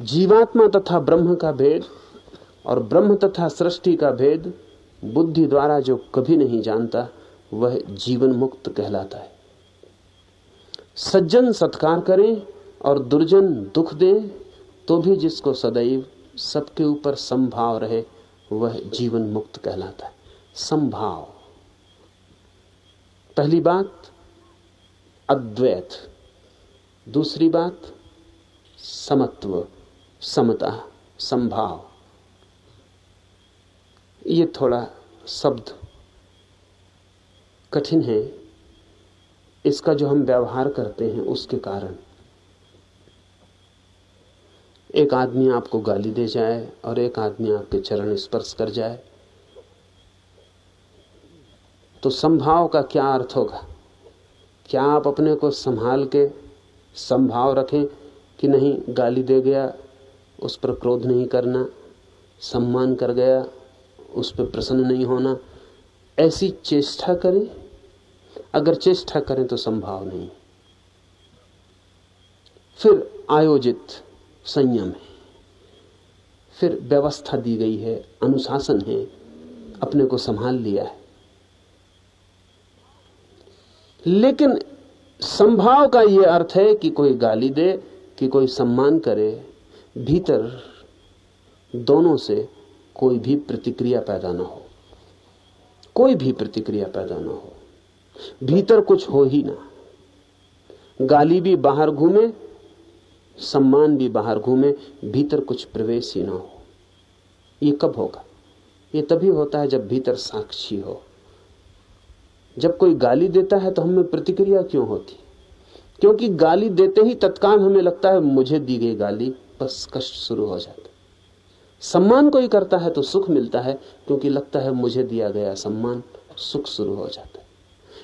जीवात्मा तथा ब्रह्म का भेद और ब्रह्म तथा सृष्टि का भेद बुद्धि द्वारा जो कभी नहीं जानता, वह जीवन मुक्त कहलाता है। सज्जन सत्कार करें और दुर्जन दुख दे तो भी जिसको सदैव सबके ऊपर संभाव रहे, वह जीवन मुक्त कहलाता है। संभाव। पहली बात, अद्वैत। दूसरी बात, समत्व, समता, संभाव। ये थोड़ा शब्द कठिन है। इसका जो हम व्यवहार करते हैं, उसके कारण। एक आदमी आपको गाली दे जाए और एक आदमी आपके चरण स्पर्श कर जाए तो संभाव का क्या अर्थ होगा? क्या आप अपने को संभाल के संभाव रखें कि नहीं गाली दे गया, उस पर क्रोध नहीं करना, सम्मान कर गया, उस पर प्रसन्न नहीं होना? ऐसी चेष्टा करें। अगर चेष्टा करें तो संभाव नहीं। फिर आयोजित संयम है। फिर व्यवस्था दी गई है, अनुशासन है, अपने को संभाल लिया है। लेकिन संभाव का यह अर्थ है कि कोई गाली दे, कि कोई सम्मान करे, भीतर दोनों से कोई भी प्रतिक्रिया पैदा ना हो। कोई भी प्रतिक्रिया पैदा ना हो। भीतर कुछ हो ही ना। गाली भी बाहर घूमे सम्मान भी बाहर घूमे, भीतर कुछ प्रवेश ही ना हो। ये कब होगा? ये तभी होता है जब भीतर साक्षी हो। जब कोई गाली देता है तो हमें प्रतिक्रिया क्यों होती? क्योंकि गाली देते ही तत्काल हमें लगता है मुझे दी गई गाली बस कष्ट शुरू हो जाता सम्मान कोई करता है तो सुख मिलता है, क्योंकि लगता है मुझे दिया गया सम्मान सुख शुरू हो जाता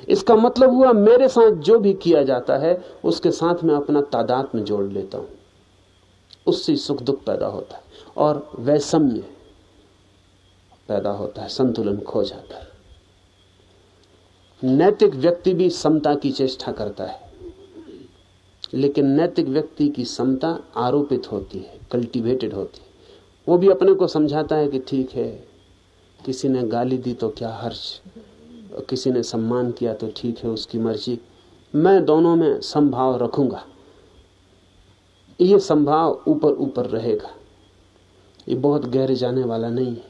इसका मतलब हुआ, मेरे साथ जो भी किया जाता है, उसके साथ मैं अपना तादाद में जोड़ लेता हूँ। उससे सुख दुख पैदा होता है और वैषम्य पैदा होता है, संतुलन खो जाता है। नैतिक व्यक्ति भी समता की चेष्टा करता है, लेकिन नैतिक व्यक्ति की समता आरोपित होती है कल्टीवेटेड होती है। वो भी अपने को समझाता है कि ठीक है, किसी ने गाली दी तो क्या हर्ष? किसी ने सम्मान किया तो ठीक है, उसकी मर्ज़ी। मैं दोनों में संभाव रखूँगा। ये संभाव ऊपर ऊपर रहेगा। ये बहुत गहरे जाने वाला नहीं है।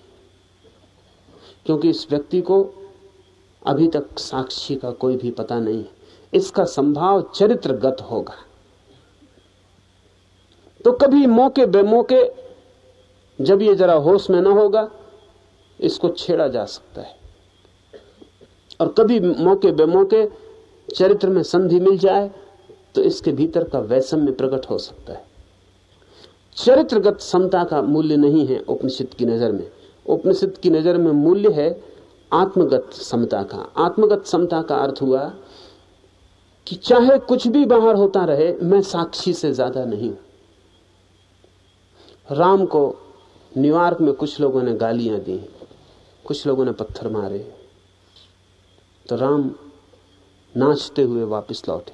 क्योंकि इस व्यक्ति को अभी तक साक्षी का कोई भी पता नहीं इसका संभाव चरित्रगत होगा। तो कभी मौके बेमौके, जब ये जरा होश में ना होगा, इसको छेड़ा जा सकता है। और कभी मौके बेमौके चरित्र में संधि मिल जाए तो इसके भीतर का वैषम्य प्रकट हो सकता है। चरित्रगत समता का मूल्य नहीं है उपनिषद की नज़र में। उपनिषद की नज़र में मूल्य है आत्मगत समता का। आत्मगत समता का अर्थ हुआ कि चाहे कुछ भी बाहर होता रहे, मैं साक्षी से ज़्यादा नहीं हूँ। राम को न्यूयॉर्क में कुछ लोगों ने गालियाँ दी, कुछ लोगों ने पत्थर मारे तो राम नाचते हुए वापस लौटे।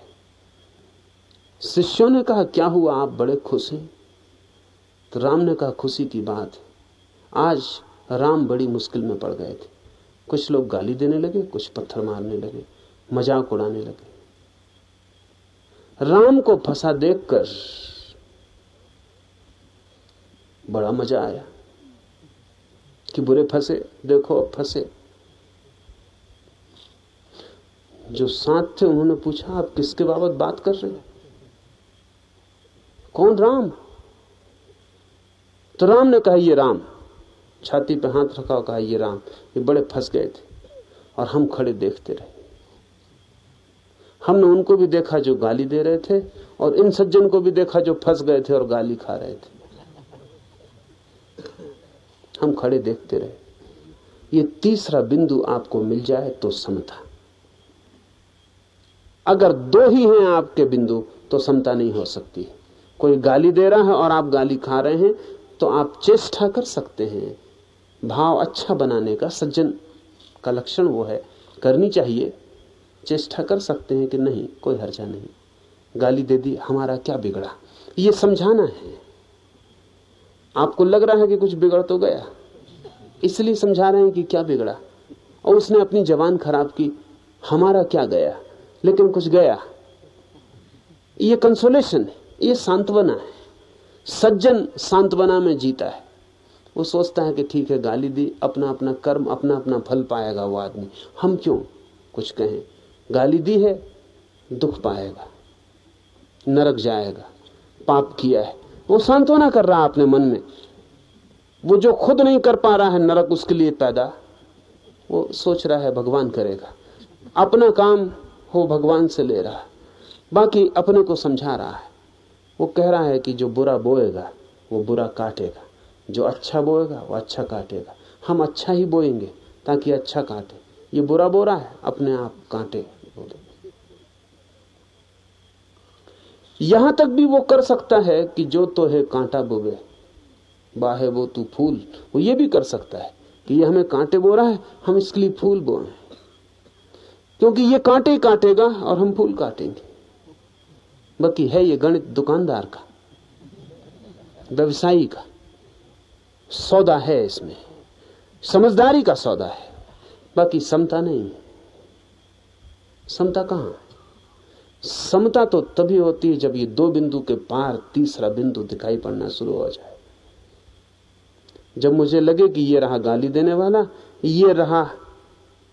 शिष्यों ने कहा, क्या हुआ? आप बड़े खुश हैं? तो राम ने कहा, खुशी की बात आज राम बड़ी मुश्किल में पड़ गए थे। कुछ लोग गाली देने लगे, कुछ पत्थर मारने लगे, मज़ाक उड़ाने लगे। राम को फंसा देखकर बड़ा मज़ा आया कि बुरे फंसे, देखो फंसे। जो साथ थे, उन्होंने पूछा, आप किसके बाबत बात कर रहे हैं? कौन राम? तो राम ने कहा, ये राम। छाती पे हाथ रखा और कहा, ये राम। ये बड़े फंस गए थे और हम खड़े देखते रहे। हमने उनको भी देखा जो गाली दे रहे थे और इन सज्जन को भी देखा जो फंस गए थे और गाली खा रहे थे। हम खड़े देखते रहे। ये तीसरा बिंदु आपको मिल जाए तो समता अगर दो ही हैं आपके बिंदु तो समता नहीं हो सकती। कोई गाली दे रहा है और आप गाली खा रहे हैं तो आप चेष्टा कर सकते हैं। भाव अच्छा बनाने का, सज्जन का लक्षण वो है। करनी चाहिए, चेष्टा कर सकते हैं कि नहीं, कोई हर्जा नहीं। गाली दे दी, हमारा क्या बिगड़ा? ये समझाना है। आपको लग रहा है कि कुछ बिगड़ तो गया। इसलिए समझा रहे हैं कि क्या बिगड़ा। और उसने अपनी जवान खराब की, हमारा क्या गया? लेकिन कुछ गया। ये कंसोलेशन है ये सांत्वना है। सज्जन सांत्वना में जीता है। वो सोचता है कि ठीक है, गाली दी, अपना अपना कर्म, अपना अपना फल पाएगा वो आदमी। हम क्यों? कुछ कहें। गाली दी है, दुख पाएगा। नरक जाएगा। पाप किया है। वो सांत्वना कर रहा है अपने मन में। वो जो खुद नहीं कर पा रहा है, नरक उसके लिए पैदा। वो सोच रहा है, भगवान करेगा। अपना काम हो भगवान से ले रहा बाकी अपने को समझा रहा है। वो कह रहा है कि जो बुरा बोएगा, वो बुरा काटेगा। जो अच्छा बोएगा, वो अच्छा काटेगा। हम अच्छा ही बोएँगे ताकि अच्छा काटे। ये बुरा बो रहा है, अपने आप काटे। यहाँ तक भी वो कर सकता है कि जो तो है कांटा बोवे बाहे वो तू फूल। वो ये भी कर सकता है कि ये हमें कांटे बो रहा है, हम इसके लिए फूल बोए क्योंकि ये कांटे काटेगा और हम फूल काटेंगे। बाकी है ये गणित दुकानदार का, व्यवसायी का। सौदा है इसमें। समझदारी का सौदा है। बाकी समता नहीं समता कहाँ समता तो तभी होती है जब ये दो बिंदु के पार तीसरा बिंदु दिखाई पड़ना शुरू हो जाए। जब मुझे लगे कि ये रहा गाली देने वाला, ये रहा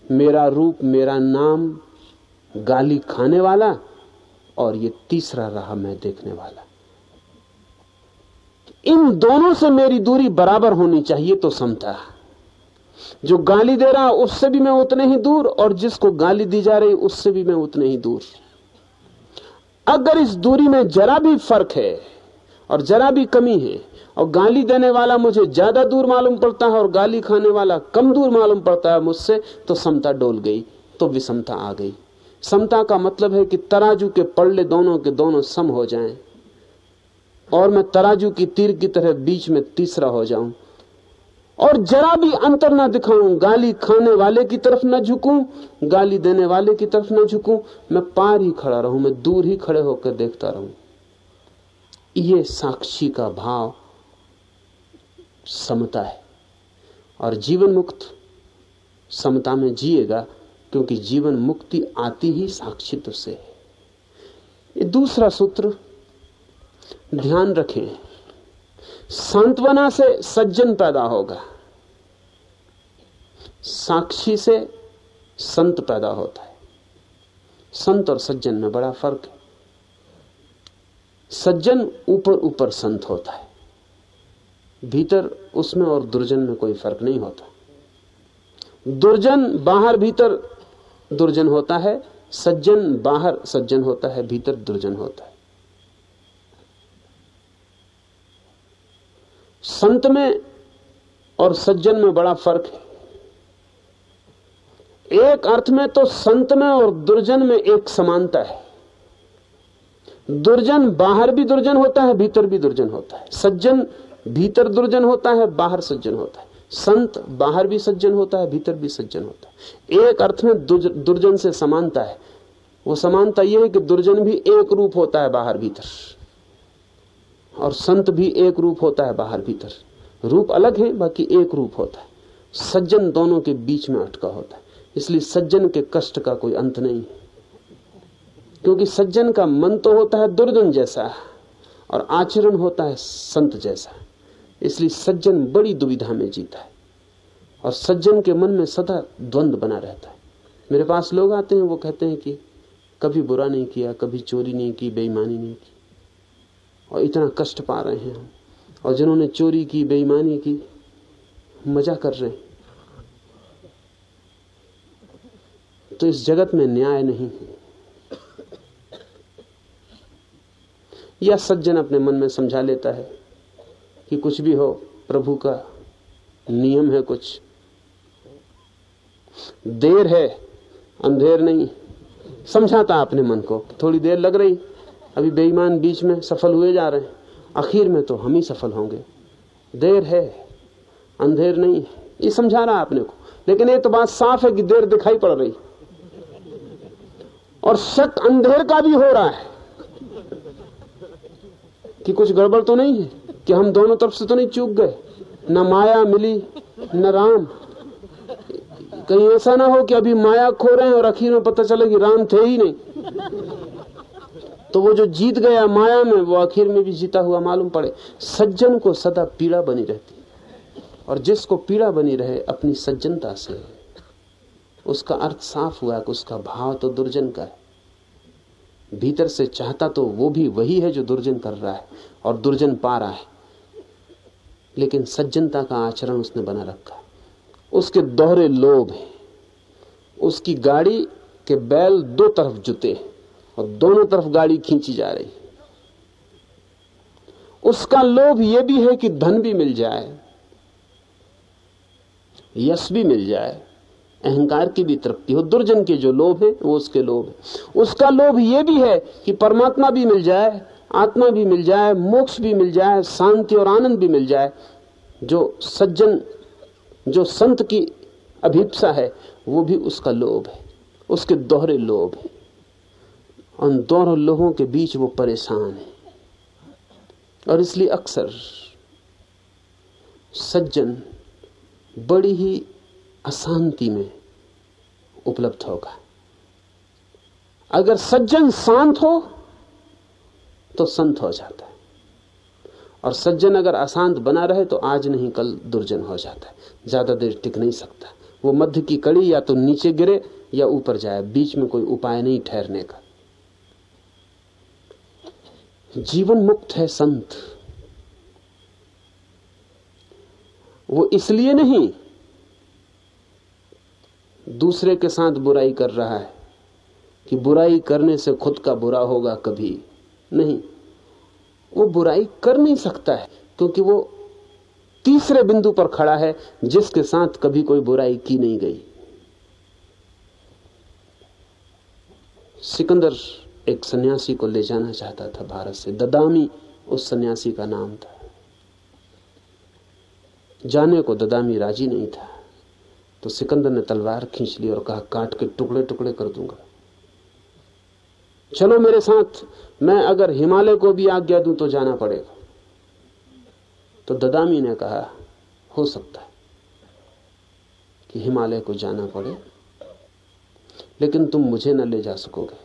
मेरा रूप, मेरा नाम गाली खाने वाला और ये तीसरा रहा मैं देखने वाला। इन दोनों से मेरी दूरी बराबर होनी चाहिए तो समता जो गाली दे रहा, उससे भी मैं उतने ही दूर और जिसको गाली दी जा रही, उससे भी मैं उतने ही दूर। अगर इस दूरी में जरा भी फ़र्क है और जरा भी कमी है और गाली देने वाला मुझे ज़्यादा दूर मालूम पड़ता है और गाली खाने वाला कम दूर मालूम पड़ता है मुझसे तो समता डोल गई तो विषमता आ गई। समता का मतलब है कि तराजू के पड़ले दोनों के दोनों सम हो जाएँ। और मैं तराजू की तीर की तरह बीच में तीसरा हो जाऊँ। और जरा भी अंतर ना दिखाऊँ, गाली खाने वाले की तरफ़ ना झुकूं, गाली देने वाले की तरफ़ ना झुकूं, मैं पार ही खड़ा रहूँ, मैं दूर ही खड़े होकर देखता रहूँ। ये साक्षी का भाव समता है। और जीवन मुक्त समता में जिएगा, क्योंकि जीवन मुक्ति आती ही साक्षित्व से है। ये दूसरा सूत्र, ध्यान रखें, सांत्वना से सज्जन पैदा होगा। साक्षी से संत पैदा होता है। संत और सज्जन में बड़ा फ़र्क है। सज्जन ऊपर ऊपर संत होता है। भीतर उसमें और दुर्जन में कोई फ़र्क नहीं होता। दुर्जन बाहर भीतर दुर्जन होता है, सज्जन बाहर सज्जन होता है, भीतर दुर्जन होता है। संत में और सज्जन में बड़ा फ़र्क है। एक अर्थ में तो संत में और दुर्जन में एक समानता है। दुर्जन बाहर भी दुर्जन होता है, भीतर भी दुर्जन होता है। सज्जन भीतर दुर्जन होता है, बाहर सज्जन होता है। संत बाहर भी सज्जन होता है, भीतर भी सज्जन होता है। एक अर्थ में दुर्जन से समानता है। वो समानता यह है कि दुर्जन भी एक रूप होता है बाहर भीतर। और संत भी एक रूप होता है बाहर भीतर। रूप अलग है, बाकी एक रूप होता है। सज्जन दोनों के बीच में अटका होता है। इसलिए सज्जन के कष्ट का कोई अंत नहीं है। क्योंकि सज्जन का मन तो होता है दुर्जन जैसा, और आचरण होता है संत जैसा। इसलिए सज्जन बड़ी दुविधा में जीता है। और सज्जन के मन में सदा द्वंद बना रहता है। मेरे पास लोग आते हैं, वो कहते हैं कि कभी बुरा नहीं किया, कभी चोरी नहीं की, बेईमानी नहीं की। और इतना कष्ट पा रहे हैं हम। और जिन्होंने चोरी की, बेईमानी की मज़ा कर रहे हैं। तो इस जगत में न्याय नहीं है। या सज्जन अपने मन में समझा लेता है कि कुछ भी हो, प्रभु का नियम है कुछ। देर है, अंधेर नहीं। समझाता अपने मन को, थोड़ी देर लग रही। अभी बेईमान बीच में सफल हुए जा रहे हैं। आखिर में तो हम ही सफल होंगे। देर है, अंधेर नहीं। ये समझा रहा अपने को। लेकिन ये तो बात साफ़ है कि देर दिखाई पड़ रही। और शक अंधेर का भी हो रहा है। कि कुछ गड़बड़ तो नहीं है? कि हम दोनों तरफ़ से तो नहीं चूक गए। न माया मिली, न राम। कहीं ऐसा ना हो कि अभी माया खो रहे हैं और आखिर में पता चले कि राम थे ही नहीं। तो वो जो जीत गया माया में, वो आखिर में भी जीता हुआ मालूम पड़े। सज्जन को सदा पीड़ा बनी रहती। और जिसको पीड़ा बनी रहे, अपनी सज्जनता से। उसका अर्थ साफ़ हुआ कि उसका भाव तो दुर्जन का है। भीतर से चाहता तो वो भी वही है जो दुर्जन कर रहा है और दुर्जन पा रहा है। लेकिन सज्जनता का आचरण उसने बना रखा। उसके दोहरे लोभ हैं। उसकी गाड़ी के बैल दो तरफ़ जुते और दोनों तरफ़ गाड़ी खींची जा रही उसका लोभ यह भी है कि धन भी मिल जाए, यश भी मिल जाए, अहंकार की भी तृप्ति हो। दुर्जन के जो लोभ है, वो उसके लोभ है। उसका लोभ यह भी है कि परमात्मा भी मिल जाए आत्मा भी मिल जाए, मोक्ष भी मिल जाए, शांति और आनंद भी मिल जाए, जो सज्जन, जो संत की अभिप्सा है, वो भी उसका लोभ है, उसके दोहरे लोभ है। उन दोनों लोगों के बीच वो परेशान है। और इसलिए अक्सर सज्जन बड़ी ही अशांति में उपलब्ध होगा। अगर सज्जन शांत हो तो संत हो जाता है। और सज्जन अगर अशांत बना रहे तो आज नहीं, कल दुर्जन हो जाता है। ज़्यादा देर टिक नहीं सकता। वो मध्य की कड़ी या तो नीचे गिरे या ऊपर जाए। बीच में कोई उपाय नहीं ठहरने का। जीवन मुक्त है संत। वो इसलिए नहीं, दूसरे के साथ बुराई कर रहा है कि बुराई करने से खुद का बुरा होगा कभी। नहीं। वो बुराई कर नहीं सकता है, क्योंकि वो तीसरे बिंदु पर खड़ा है, जिसके साथ कभी कोई बुराई की नहीं गई। सिकंदर एक सन्यासी को ले जाना चाहता था भारत से। ददामी उस सन्यासी का नाम था। जाने को ददामी राज़ी नहीं था। तो सिकंदर ने तलवार खींच ली और कहा, काट के टुकड़े टुकड़े कर दूँगा। चलो मेरे साथ मैं अगर हिमालय को भी आज्ञा दूँ तो जाना पड़ेगा। तो ददामी ने कहा, हो सकता है कि हिमालय को जाना पड़े, लेकिन तुम मुझे न ले जा सकोगे।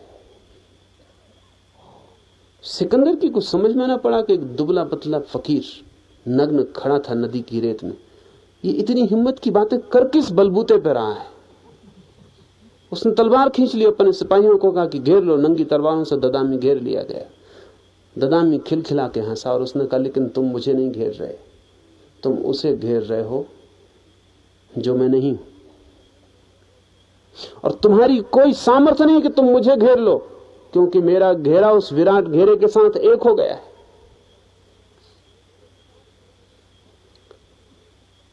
सिकंदर की कुछ समझ में ना पड़ा कि एक दुबला पतला फकीर नग्न खड़ा था नदी की रेत में। ये इतनी हिम्मत की बातें कर किस बलबूते पर रहा है? उसने तलवार खींच ली, अपने सिपाहियों को कहा कि घेर लो, नंगी तलवारों से ददामी घेर लिया गया। ददामी खिलखिला के हंसा और उसने कहा, लेकिन तुम मुझे नहीं घेर रहे। तुम उसे घेर रहे हो जो मैं नहीं हूँ। और तुम्हारी कोई सामर्थ्य नहीं कि तुम मुझे घेर लो, क्योंकि मेरा घेरा उस विराट घेरे के साथ एक हो गया है।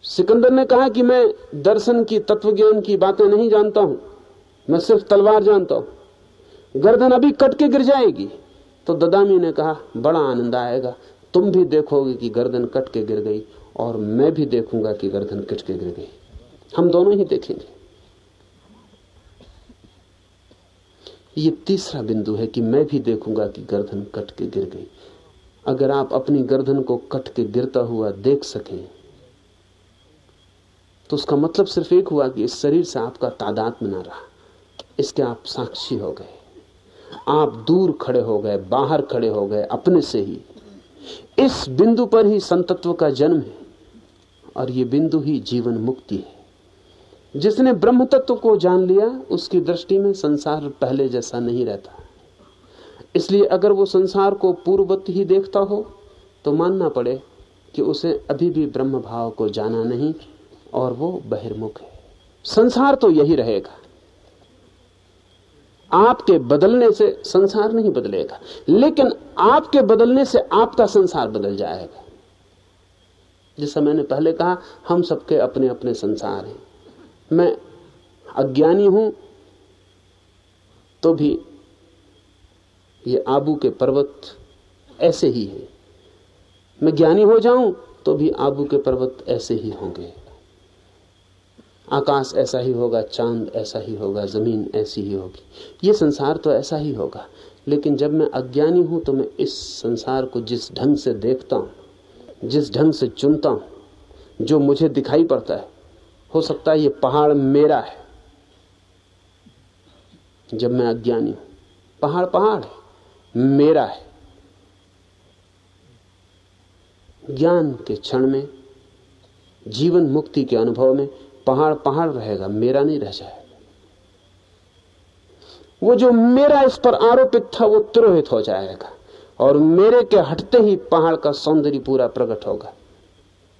सिकंदर ने कहा कि मैं दर्शन की तत्व ज्ञान की बातें नहीं जानता हूँ। मैं सिर्फ़ तलवार जानता हूँ। गर्दन अभी कट के गिर जाएगी। तो ददामी ने कहा, बड़ा आनंद आएगा। तुम भी देखोगे कि गर्दन कट के गिर गई और मैं भी देखूँगा कि गर्दन कट के गिर गई। हम दोनों ही देखेंगे। ये तीसरा बिंदु है कि मैं भी देखूँगा कि गर्दन कट के गिर गई। अगर आप अपनी गर्दन को कट के गिरता हुआ देख सकें तो उसका मतलब सिर्फ़ एक हुआ कि इस शरीर से आपका तादाद में ना रहा। इसके आप साक्षी हो गए। आप दूर खड़े हो गए, बाहर खड़े हो गए, अपने से ही। इस बिंदु पर ही संतत्व का जन्म है और ये बिंदु ही जीवन मुक्ति है। जिसने ब्रह्म तत्व को जान लिया, उसकी दृष्टि में संसार पहले जैसा नहीं रहता। इसलिए अगर वो संसार को पूर्ववत ही देखता हो तो मानना पड़े कि उसे अभी भी ब्रह्म भाव को जाना नहीं और वो बहिर्मुख है। संसार तो यही रहेगा। आपके बदलने से संसार नहीं बदलेगा। लेकिन आपके बदलने से आपका संसार बदल जाएगा। जैसा मैंने पहले कहा, हम सबके अपने अपने संसार हैं। मैं अज्ञानी हूँ तो भी ये आबू के पर्वत ऐसे ही है। मैं ज्ञानी हो जाऊँ तो भी आबू के पर्वत ऐसे ही होंगे। आकाश ऐसा ही होगा, चाँद ऐसा ही होगा, ज़मीन ऐसी ही होगी। ये संसार तो ऐसा ही होगा। लेकिन जब मैं अज्ञानी हूँ तो मैं इस संसार को जिस ढंग से देखता हूँ, जिस ढंग से चुनता हूँ, जो मुझे दिखाई पड़ता है, हो सकता है ये पहाड़ मेरा है। जब मैं अज्ञानी हूँ, पहाड़ पहाड़ है, मेरा है। ज्ञान के क्षण में, जीवन मुक्ति के अनुभव में पहाड़ पहाड़ रहेगा, मेरा नहीं रह जाएगा। वो जो मेरा इस पर आरोपित था, वो तुरोहित हो जाएगा। और मेरे के हटते ही पहाड़ का सौंदर्य पूरा प्रकट होगा।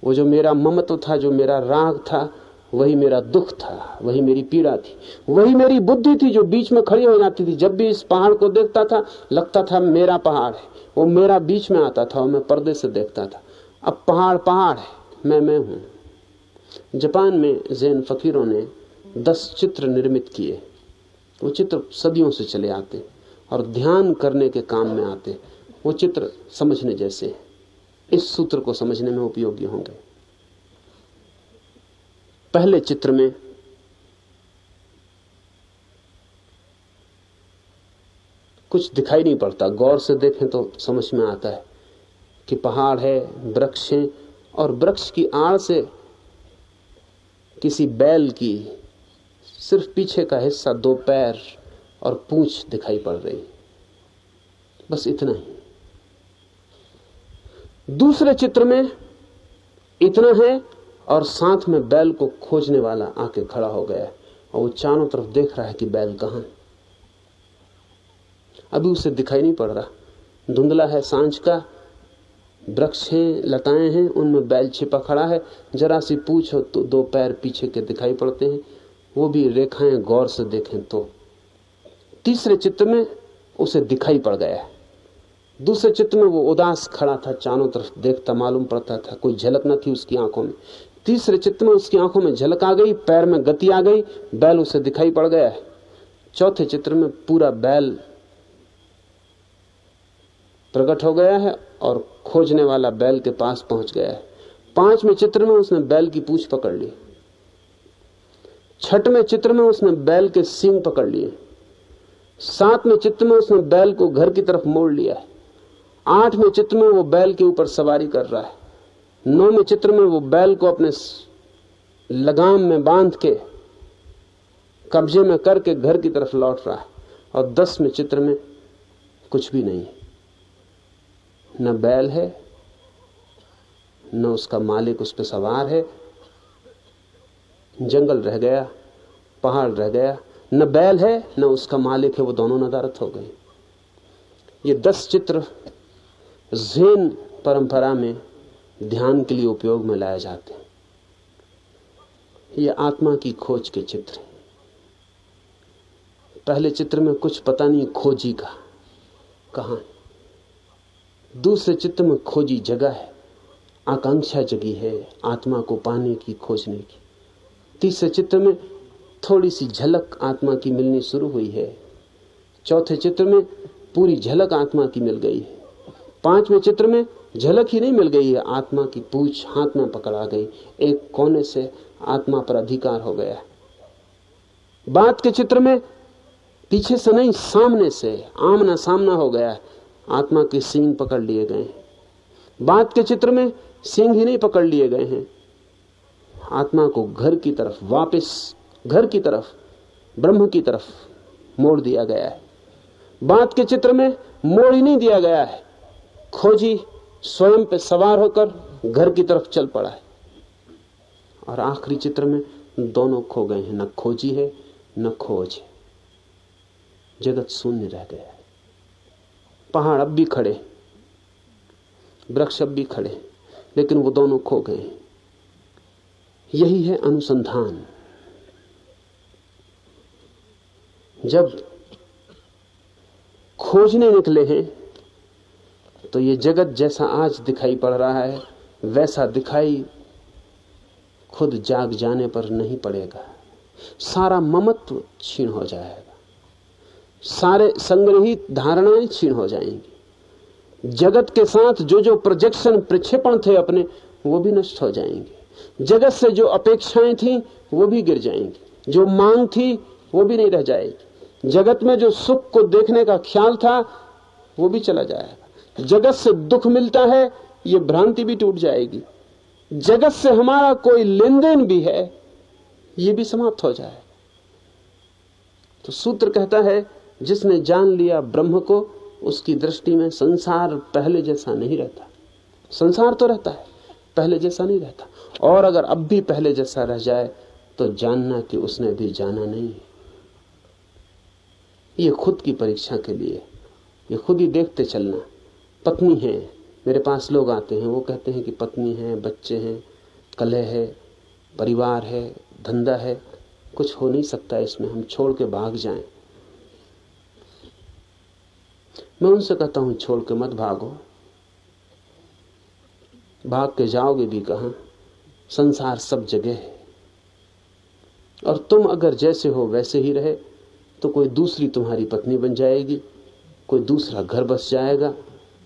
वो जो मेरा ममत्व था, जो मेरा राग था, वही मेरा दुख था, वही मेरी पीड़ा थी, वही मेरी बुद्धि थी, जो बीच में खड़ी हो जाती थी। जब भी इस पहाड़ को देखता था, लगता था मेरा पहाड़ है। वो मेरा बीच में आता था और मैं पर्दे से देखता था। अब पहाड़ पहाड़ है, मैं मैं हूँ। जापान में जैन फकीरों ने दस चित्र निर्मित किए। वो चित्र सदियों से चले आते और ध्यान करने के काम में आते। वो चित्र समझने जैसे इस सूत्र को समझने में उपयोगी होंगे। पहले चित्र में कुछ दिखाई नहीं पड़ता। गौर से देखें तो समझ में आता है कि पहाड़ है, वृक्ष है और वृक्ष की आड़ से किसी बैल की सिर्फ़ पीछे का हिस्सा दो पैर और पूंछ दिखाई पड़ रही। बस इतना ही। दूसरे चित्र में इतना है और साथ में बैल को खोजने वाला आके खड़ा हो गया और वो चारों तरफ़ देख रहा है कि बैल कहाँ। अभी उसे दिखाई नहीं पड़ रहा। धुंधला है साँझ का वृक्ष हैं, लताएँ हैं, उनमें बैल छिपा खड़ा है। जरा सी पूछ तो दो पैर पीछे के दिखाई पड़ते हैं। वो भी रेखाएँ गौर से देखें तो। तीसरे चित्र में उसे दिखाई पड़ गया है। दूसरे चित्र में वो उदास खड़ा था, चारों तरफ़ देखता मालूम पड़ता था, कोई झलक न थी उसकी आँखों में। तीसरे चित्र में उसकी आँखों में झलक आ गई, पैर में गति आ गई, बैल उसे दिखाई पड़ गया है। चौथे चित्र में पूरा बैल प्रकट हो गया है और खोजने वाला बैल के पास पहुँच गया। है पाँचवें चित्र में उसने बैल की पूछ पकड़ ली। छठवें चित्र में उसने बैल के सींग पकड़ लिए। सातवें चित्र में उसने बैल को घर की तरफ़ मोड़ लिया। है आठवें चित्र में वो बैल के ऊपर सवारी कर रहा है। नौवें चित्र में वो बैल को अपने लगाम में बाँध के कब्जे में करके घर की तरफ़ लौट रहा है। और दसवें चित्र में कुछ भी नहीं है। न बैल है, न उसका मालिक उस पर सवार है। जंगल रह गया, पहाड़ रह गया, न बैल है, न उसका मालिक है, वो दोनों नदारत हो गए ये दस चित्र जैन परंपरा में ध्यान के लिए उपयोग में लाए जाते हैं। ये आत्मा की खोज के चित्र पहले चित्र में कुछ पता नहीं खोजी का, कहा दूसरे चित्र में खोजी जगह है, आकांक्षा जगी है आत्मा को पाने की, खोजने की। तीसरे चित्र में थोड़ी सी झलक आत्मा की मिलनी शुरू हुई है। चौथे चित्र में पूरी झलक आत्मा की मिल गई है। पाँचवें चित्र में झलक ही नहीं मिल गई है, आत्मा की पूछ हाथ में पकड़ा गई। एक कोने से आत्मा पर अधिकार हो गया। बात के चित्र में पीछे से नहीं, सामने से आमना सामना हो गया। आत्मा के सींग पकड़ लिए गए हैं। बात के चित्र में सींग ही नहीं पकड़ लिए गए हैं। आत्मा को घर की तरफ़ वापस, घर की तरफ़, ब्रह्म की तरफ़ मोड़ दिया गया है। बात के चित्र में मोड़ ही नहीं दिया गया है। खोजी स्वयं पे सवार होकर घर की तरफ़ चल पड़ा है। और आखिरी चित्र में दोनों खो गए हैं। न खोजी है, न खोज है। जगत शून्य रह गया है। पहाड़ अब भी खड़े, वृक्ष अब भी खड़े, लेकिन वो दोनों खो गए। यही है अनुसंधान। जब खोजने निकले हैं तो ये जगत जैसा आज दिखाई पड़ रहा है, वैसा दिखाई खुद जाग जाने पर नहीं पड़ेगा। सारा ममत्व छीण हो जाएगा। सारे संग्रहित धारणाएँ छीण हो जाएँगी। जगत के साथ जो जो प्रोजेक्शन प्रक्षेपण थे अपने, वो भी नष्ट हो जाएँगे। जगत से जो अपेक्षाएँ थी, वो भी गिर जाएँगी। जो मांग थी, वो भी नहीं रह जाएगी। जगत में जो सुख को देखने का ख्याल था, वो भी चला जाएगा। जगत से दुख मिलता है, ये भ्रांति भी टूट जाएगी। जगत से हमारा कोई लेन देन भी है, ये भी समाप्त हो जाए। तो सूत्र कहता है जिसने जान लिया ब्रह्म को, उसकी दृष्टि में संसार पहले जैसा नहीं रहता। संसार तो रहता है, पहले जैसा नहीं रहता। और अगर अब भी पहले जैसा रह जाए तो जानना कि उसने भी जाना नहीं ये खुद की परीक्षा के लिए, ये खुद ही देखते चलना। पत्नी है, मेरे पास लोग आते हैं, वो कहते हैं कि पत्नी है, बच्चे हैं, कलह है, परिवार है, धंधा है, कुछ हो नहीं सकता इसमें, हम छोड़ के भाग जाएँ। मैं उनसे कहता हूँ, छोड़ के मत भागो। भाग के जाओगे भी कहा? संसार सब जगह है। और तुम अगर जैसे हो, वैसे ही रहे तो कोई दूसरी तुम्हारी पत्नी बन जाएगी, कोई दूसरा घर बस जाएगा,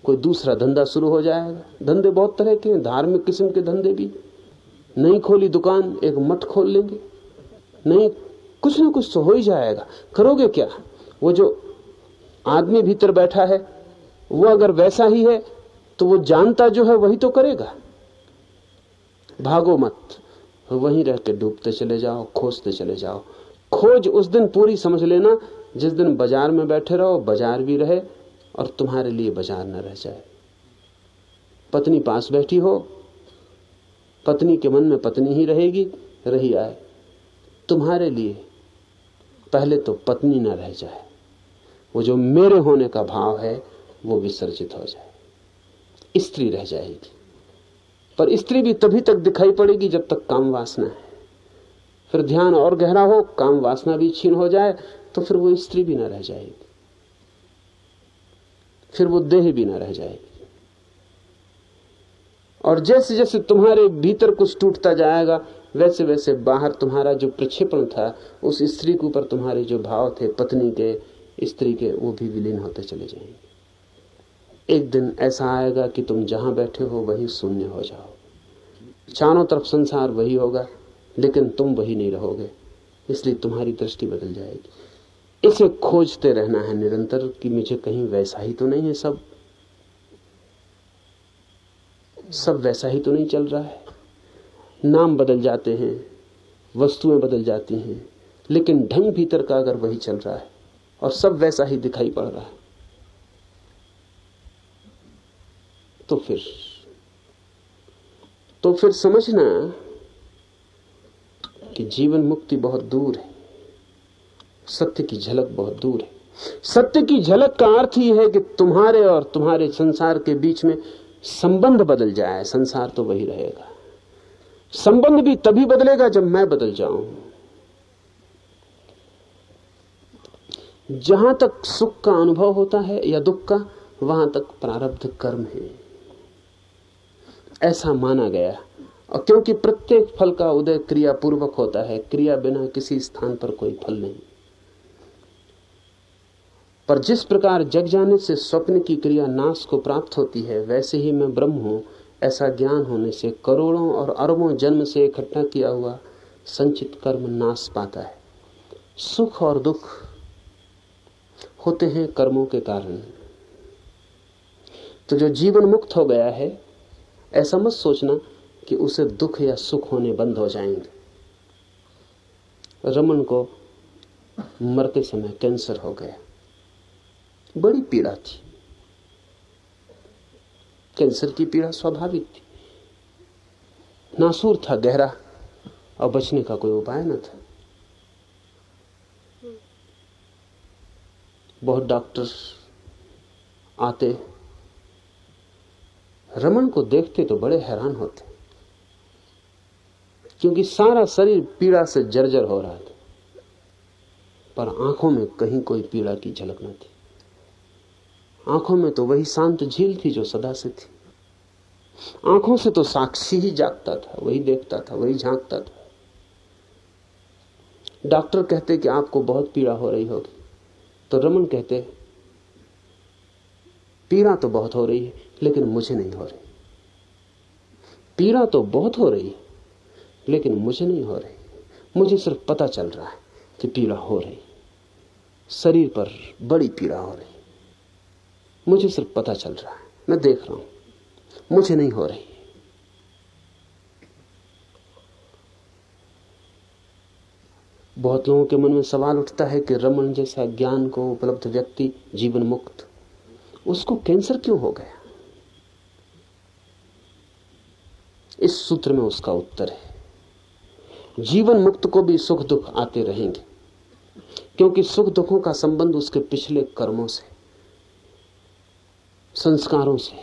कोई दूसरा धंधा शुरू हो जाएगा। धंधे बहुत तरह के हैं, धार्मिक किस्म के धंधे भी। नहीं खोली दुकान, एक मठ खोल लेंगे। नहीं कुछ ना कुछ तो हो ही जाएगा। करोगे क्या? वो जो आदमी भीतर बैठा है, वो अगर वैसा ही है तो वो जानता जो है वही तो करेगा। भागो मत, वहीं रह के डूबते चले जाओ, खोजते चले जाओ। खोज उस दिन पूरी समझ लेना, जिस दिन बाज़ार में बैठे रहो, बाज़ार भी रहे, और तुम्हारे लिए बाज़ार न रह जाए। पत्नी पास बैठी हो, पत्नी के मन में पत्नी ही रहेगी, रही आए। तुम्हारे लिए, पहले तो पत्नी न रह जाए। वो जो मेरे होने का भाव है, वो विसर्जित हो जाए। स्त्री रह जाएगी। पर स्त्री भी तभी तक दिखाई पड़ेगी जब तक काम वासना है। फिर ध्यान और गहरा हो, काम वासना भी छीन हो जाए तो फिर वो स्त्री भी ना रह जाएगी। फिर वो देह भी ना रह जाएगी। और जैसे जैसे तुम्हारे भीतर कुछ टूटता जाएगा वैसे वैसे बाहर तुम्हारा जो प्रक्षेपण था, उस स्त्री के ऊपर तुम्हारे जो भाव थे, पत्नी के स्त्री के वो भी विलीन होते चले जाएँगे। एक दिन ऐसा आएगा कि तुम जहाँ बैठे हो वही शून्य हो जाओ। चारों तरफ़ संसार वही होगा, लेकिन तुम वही नहीं रहोगे। इसलिए तुम्हारी दृष्टि बदल जाएगी। इसे खोजते रहना है निरंतर कि मुझे कहीं वैसा ही तो नहीं है सब। सब वैसा ही तो नहीं चल रहा है। नाम बदल जाते हैं, वस्तुएँ बदल जाती हैं, लेकिन ढंग भीतर का अगर वही चल रहा है और सब वैसा ही दिखाई पड़ रहा है। तो फिर तो फिर समझना कि जीवन मुक्ति बहुत दूर है। सत्य की झलक बहुत दूर है। सत्य की झलक का अर्थ ही है कि तुम्हारे और तुम्हारे संसार के बीच में संबंध बदल जाए। संसार तो वही रहेगा। संबंध भी तभी बदलेगा जब मैं बदल जाऊँ। जहाँ तक सुख का अनुभव होता है या दुख का, वहाँ तक प्रारब्ध कर्म है। ऐसा माना गया। और क्योंकि प्रत्येक फल का उदय क्रिया पूर्वक होता है, क्रिया बिना किसी स्थान पर कोई फल नहीं। पर जिस प्रकार जग जाने से स्वप्न की क्रिया नाश को प्राप्त होती है, वैसे ही मैं ब्रह्म हूँ। ऐसा ज्ञान होने से करोड़ों और अरबों जन्म से इकट्ठा किया हुआ संचित कर्म नाश पाता है। सुख और दुख होते हैं कर्मों के कारण। तो जो जीवन मुक्त हो गया है, ऐसा मत सोचना कि उसे दुख या सुख होने बंद हो जाएँगे। रमन को मरते समय कैंसर हो गया। बड़ी पीड़ा थी। कैंसर की पीड़ा स्वाभाविक थी। नासूर था, गहरा, और बचने का कोई उपाय न था। बहुत डॉक्टर आते। रमन को देखते तो बड़े हैरान होते। क्योंकि सारा शरीर पीड़ा से जर्जर हो रहा था। पर आँखों में कहीं कोई पीड़ा की झलक न थी। आँखों में तो वही शांत झील थी जो सदा से थी। आँखों से तो साक्षी ही जागता था, वही देखता था, वही झांकता था। डॉक्टर कहते कि आपको बहुत पीड़ा हो रही होगी। तो रमन कहते पीड़ा तो बहुत हो रही है, लेकिन मुझे नहीं हो रही। पीड़ा तो बहुत हो रही है, लेकिन मुझे नहीं हो रही। मुझे सिर्फ़ पता चल रहा है कि पीड़ा हो रही शरीर पर बड़ी पीड़ा हो रही मुझे सिर्फ़ पता चल रहा है। मैं देख रहा हूँ। मुझे नहीं हो रही बहुत लोगों के मन में सवाल उठता है कि रमन जैसा ज्ञान को उपलब्ध व्यक्ति जीवन मुक्त, उसको कैंसर क्यों हो गया? इस सूत्र में उसका उत्तर है। जीवन मुक्त को भी सुख दुख आते रहेंगे, क्योंकि सुख दुखों का संबंध उसके पिछले कर्मों से, संस्कारों से,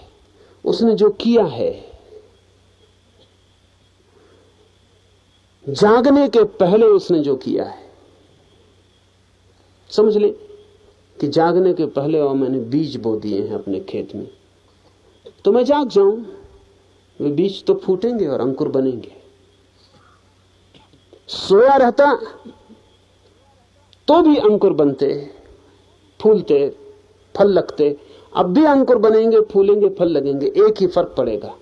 उसने जो किया है जागने के पहले उसने जो किया है। समझ ले कि जागने के पहले और मैंने बीज बो दिए हैं अपने खेत में। तो मैं जाग जाऊँ, वे बीज तो फूटेंगे और अंकुर बनेंगे। सोया रहता तो भी अंकुर बनते, फूलते, फल लगते। अब भी अंकुर बनेंगे, फूलेंगे, फल लगेंगे, एक ही फ़र्क पड़ेगा।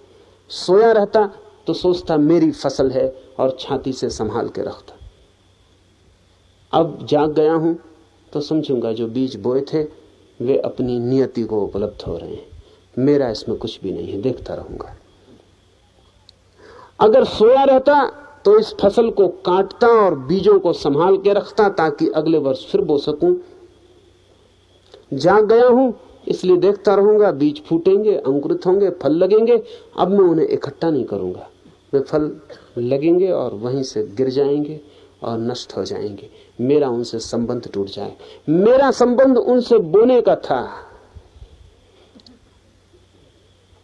सोया रहता तो सोचता मेरी फ़सल है और छाती से संभाल के रखता अब जाग गया हूँ तो समझूँगा जो बीज बोए थे, वे अपनी नियति को उपलब्ध हो रहे हैं। मेरा इसमें कुछ भी नहीं है, देखता रहूँगा। अगर सोया रहता तो इस फ़सल को काटता और बीजों को संभाल के रखता ताकि अगले वर्ष फिर बो सकूँ। जाग गया हूँ, इसलिए देखता रहूँगा, बीज फूटेंगे, अंकुरित होंगे, फल लगेंगे। अब मैं उन्हें इकट्ठा नहीं करूँगा। मैं फल लगेंगे और वहीं से गिर जाएँगे और नष्ट हो जाएँगे। मेरा उनसे संबंध टूट जाए। मेरा संबंध उनसे बोने का था।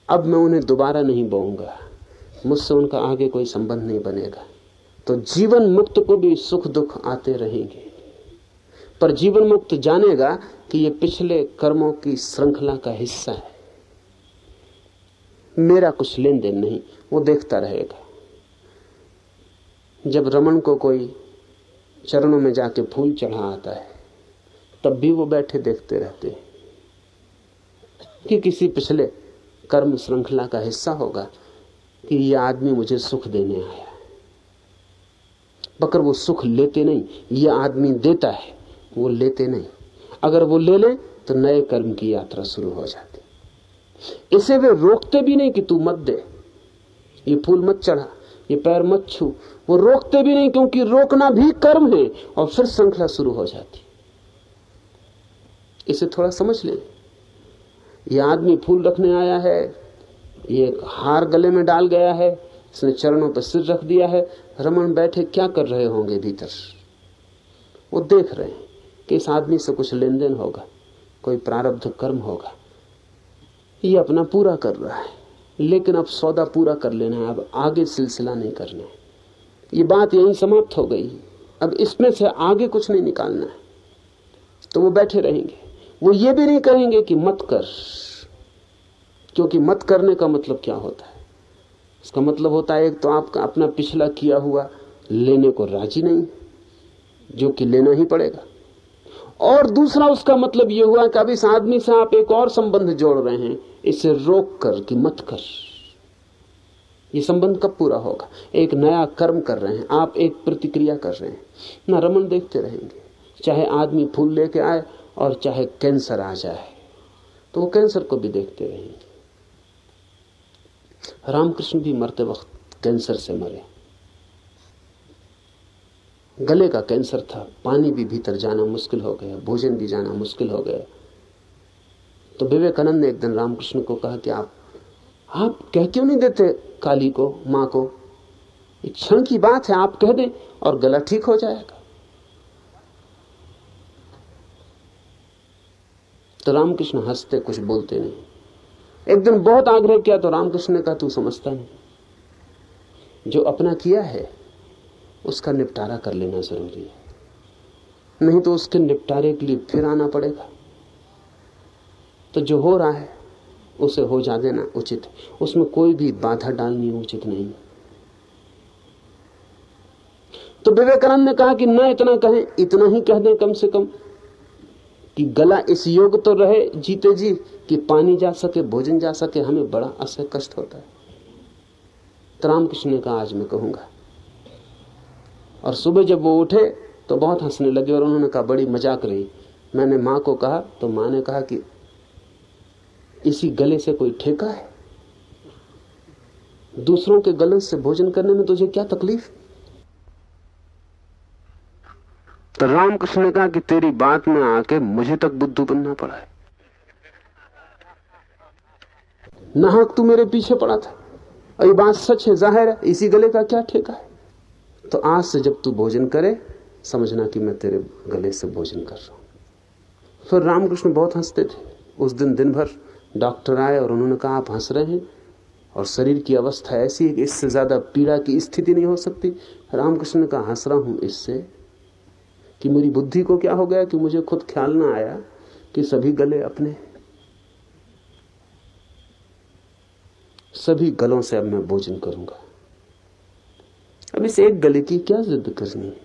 अब मैं उन्हें दोबारा नहीं बोऊँगा। मुझसे उनका आगे कोई संबंध नहीं बनेगा। तो जीवन मुक्त को भी सुख दुख आते रहेंगे। पर जीवन मुक्त जानेगा कि ये पिछले कर्मों की श्रृंखला का हिस्सा है। मेरा कुछ लेन देन नहीं, वो देखता रहेगा। जब रमन को कोई चरणों में जाके फूल चढ़ा आता है, तब भी वो बैठे देखते रहते हैं कि किसी पिछले कर्म श्रृंखला का हिस्सा होगा कि ये आदमी मुझे सुख देने आया मगर वो सुख लेते नहीं, ये आदमी देता है, वो लेते नहीं। अगर वो ले ले तो नए कर्म की यात्रा शुरू हो जाती। इसे वे रोकते भी नहीं कि तू मत दे, ये फूल मत चढ़ा। ये पैर मत छू। वो रोकते भी नहीं क्योंकि रोकना भी कर्म है और फिर श्रृंखला शुरू हो जाती। इसे थोड़ा समझ ले। ये आदमी फूल रखने आया है, ये हार गले में डाल गया है, इसने चरणों पर सिर रख दिया है, रमन बैठे क्या कर रहे होंगे भीतर? वो देख रहे हैं कि इस आदमी से कुछ लेन देन होगा, कोई प्रारब्ध कर्म होगा। ये अपना पूरा कर रहा है। लेकिन अब सौदा पूरा कर लेना है, अब आगे सिलसिला नहीं करना है। ये बात यहीं समाप्त हो गई। अब इसमें से आगे कुछ नहीं निकालना है। तो वो बैठे रहेंगे। वो ये भी नहीं कहेंगे कि मत कर, क्योंकि मत करने का मतलब क्या होता है? इसका मतलब होता है, एक तो आपका अपना पिछला किया हुआ लेने को राज़ी नहीं, जो कि लेना ही पड़ेगा। और दूसरा उसका मतलब यह हुआ कि अब इस आदमी से आप एक और संबंध जोड़ रहे हैं इसे रोक कर कि मत कर। ये संबंध कब पूरा होगा? एक नया कर्म कर रहे हैं, आप एक प्रतिक्रिया कर रहे हैं। ना, रमन देखते रहेंगे। चाहे आदमी फूल लेके आए और चाहे कैंसर आ जाए तो वो कैंसर को भी देखते रहेंगे। रामकृष्ण भी मरते वक्त कैंसर से मरे। गले का कैंसर था, पानी भी भीतर जाना मुश्किल हो गया, भोजन भी जाना मुश्किल हो गया। तो विवेकानंद ने एक दिन रामकृष्ण को कहा कि आप आप कह क्यों नहीं देते काली को, माँ को? एक क्षण की बात है, आप कह दें और गला ठीक हो जाएगा। तो रामकृष्ण हँसते, कुछ बोलते नहीं। एक दिन बहुत आग्रह किया तो रामकृष्ण ने कहा तू समझता नहीं। जो अपना किया है, उसका निपटारा कर लेना ज़रूरी है। नहीं तो उसके निपटारे के लिए फिर आना पड़ेगा। तो जो हो रहा है, उसे हो जा देना उचित। है उसमें कोई भी बाधा डालनी उचित नहीं। तो विवेकानंद ने कहा कि न इतना कहें, इतना ही कह दें कम से कम कि गला इस योग तो रहे, जीते जी, कि पानी जा सके, भोजन जा सके, हमें बड़ा असह कष्ट होता है। तो रामकृष्ण ने कहा, आज मैं कहूँगा। और सुबह जब वो उठे तो बहुत हंसने लगे और उन्होंने कहा, बड़ी मज़ाक रही। मैंने माँ को कहा तो माँ ने कहा कि इसी गले से कोई ठेका है? दूसरों के गले से भोजन करने में तुझे क्या तकलीफ़? तो रामकृष्ण ने कहा कि तेरी बात में आके मुझे तक बुद्धू बनना पड़ा है। नाहक तू मेरे पीछे पड़ा था। और ये बात सच है, ज़ाहिर है, इसी गले का क्या ठेका है? तो आज से जब तू भोजन करे, समझना कि मैं तेरे गले से भोजन कर रहा हूँ। फिर रामकृष्ण बहुत हँसते थे। उस दिन दिन भर डॉक्टर आए और उन्होंने कहा, आप हंस रहे हैं और शरीर की अवस्था ऐसी है कि इससे ज़्यादा पीड़ा की स्थिति नहीं हो सकती। रामकृष्ण कहा, हंस रहा हूँ इससे कि मेरी बुद्धि को क्या हो गया कि मुझे खुद ख्याल ना आया कि सभी गले अपने सभी गलों से अब मैं भोजन करूँगा। अब इस एक गले की क्या जिद करनी है?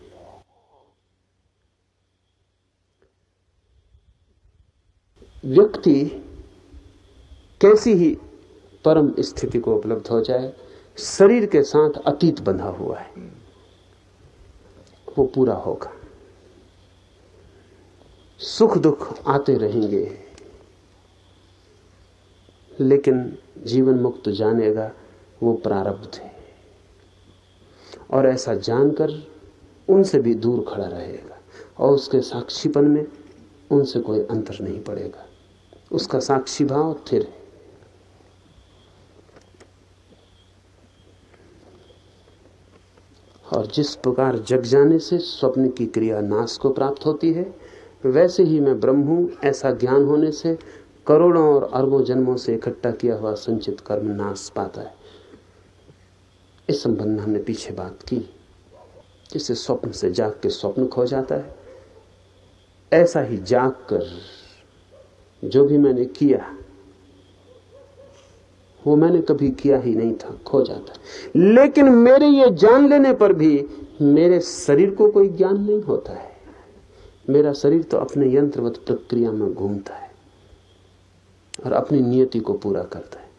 व्यक्ति कैसी ही परम स्थिति को उपलब्ध हो जाए, शरीर के साथ अतीत बंधा हुआ है। वो पूरा होगा। सुख दुख आते रहेंगे। लेकिन जीवन मुक्त जानेगा वो प्रारब्ध है। और ऐसा जानकर उनसे भी दूर खड़ा रहेगा और उसके साक्षीपन में उनसे कोई अंतर नहीं पड़ेगा। उसका साक्षी भाव थिर है। और जिस प्रकार जग जाने से स्वप्न की क्रिया नाश को प्राप्त होती है, वैसे ही मैं ब्रह्म हूँ, ऐसा ज्ञान होने से करोड़ों और अरबों जन्मों से इकट्ठा किया हुआ संचित कर्म नाश पाता है। इस संबंध में हमने पीछे बात की जिससे स्वप्न से जाग के स्वप्न खो जाता है। ऐसा ही जाग कर जो भी मैंने किया वो मैंने कभी किया ही नहीं था, खो जाता। लेकिन मेरे ये जान लेने पर भी मेरे शरीर को कोई ज्ञान नहीं होता है। मेरा शरीर तो अपने यंत्रवत प्रक्रिया में घूमता है और अपनी नियति को पूरा करता है।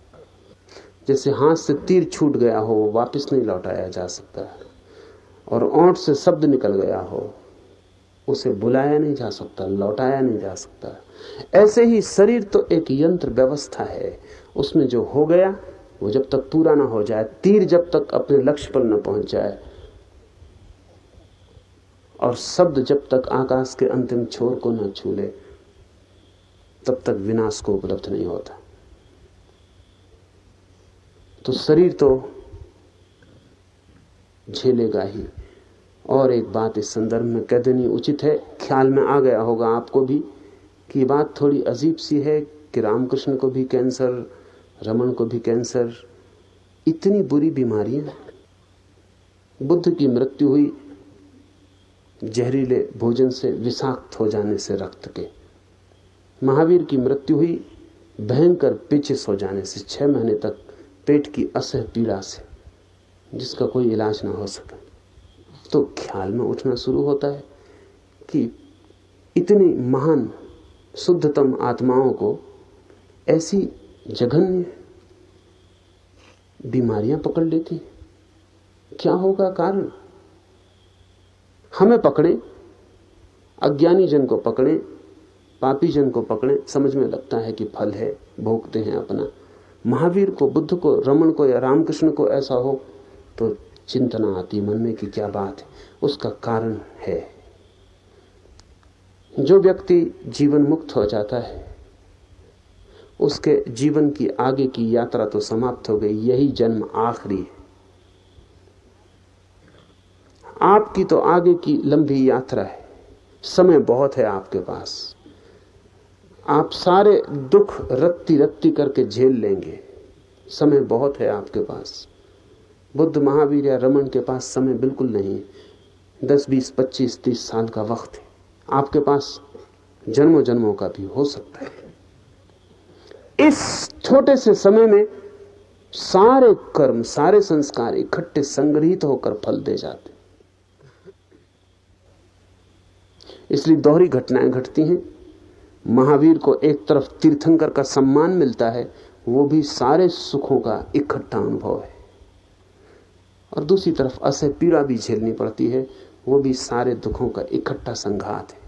जैसे हाथ से तीर छूट गया हो, वो वापस नहीं लौटाया जा सकता। और ओंठ से शब्द निकल गया हो, उसे बुलाया नहीं जा सकता, लौटाया नहीं जा सकता। ऐसे ही शरीर तो एक यंत्र व्यवस्था है। उसमें जो हो गया, वो जब तक पूरा ना हो जाए, तीर जब तक अपने लक्ष्य पर न पहुँच जाए, और शब्द जब तक आकाश के अंतिम छोर को न छू ले तब तक विनाश को उपलब्ध नहीं होता। तो शरीर तो झेलेगा ही। और एक बात इस संदर्भ में कह देनी उचित है, ख्याल में आ गया होगा आपको भी, कि बात थोड़ी अजीब सी है कि रामकृष्ण को भी कैंसर रमन को भी कैंसर, इतनी बुरी बीमारियाँ बुद्ध की मृत्यु हुई, जहरीले भोजन से विषाक्त हो जाने से रक्त के। महावीर की मृत्यु हुई, भयंकर पिचिस हो जाने से, छह महीने तक पेट की असह पीड़ा से, जिसका कोई इलाज ना हो सका। तो ख्याल में उठना शुरू होता है कि इतनी महान, शुद्धतम आत्माओं को ऐसी जघन्य बीमारियाँ पकड़ लेती। क्या होगा कारण? हमें पकड़े, अज्ञानी जन को पकड़े, पापी जन को पकड़े। समझ में लगता है कि फल है, भोगते हैं अपना। महावीर को, बुद्ध को रमन को या रामकृष्ण को ऐसा हो तो चिंतना आती मन में कि क्या बात है, उसका कारण है। जो व्यक्ति जीवन मुक्त हो जाता है उसके जीवन की आगे की यात्रा तो समाप्त हो गई, यही जन्म आखिरी है। आपकी तो आगे की लंबी यात्रा है, समय बहुत है आपके पास। आप सारे दुख रत्ती रत्ती करके झेल लेंगे, समय बहुत है आपके पास। बुद्ध महावीर या रमन के पास समय बिल्कुल नहीं है, दस, बीस, पच्चीस, तीस साल का वक्त है। आपके पास जन्मों जन्मों का भी हो सकता है। इस छोटे से समय में सारे कर्म, सारे संस्कार इकट्ठे संग्रहित होकर फल दे जाते इसलिए दोहरी घटनाएँ घटती हैं। महावीर को एक तरफ़ तीर्थंकर का सम्मान मिलता है, वो भी सारे सुखों का इकट्ठा अनुभव है। और दूसरी तरफ़ असह पीड़ा भी झेलनी पड़ती है, वो भी सारे दुखों का इकट्ठा संघात है।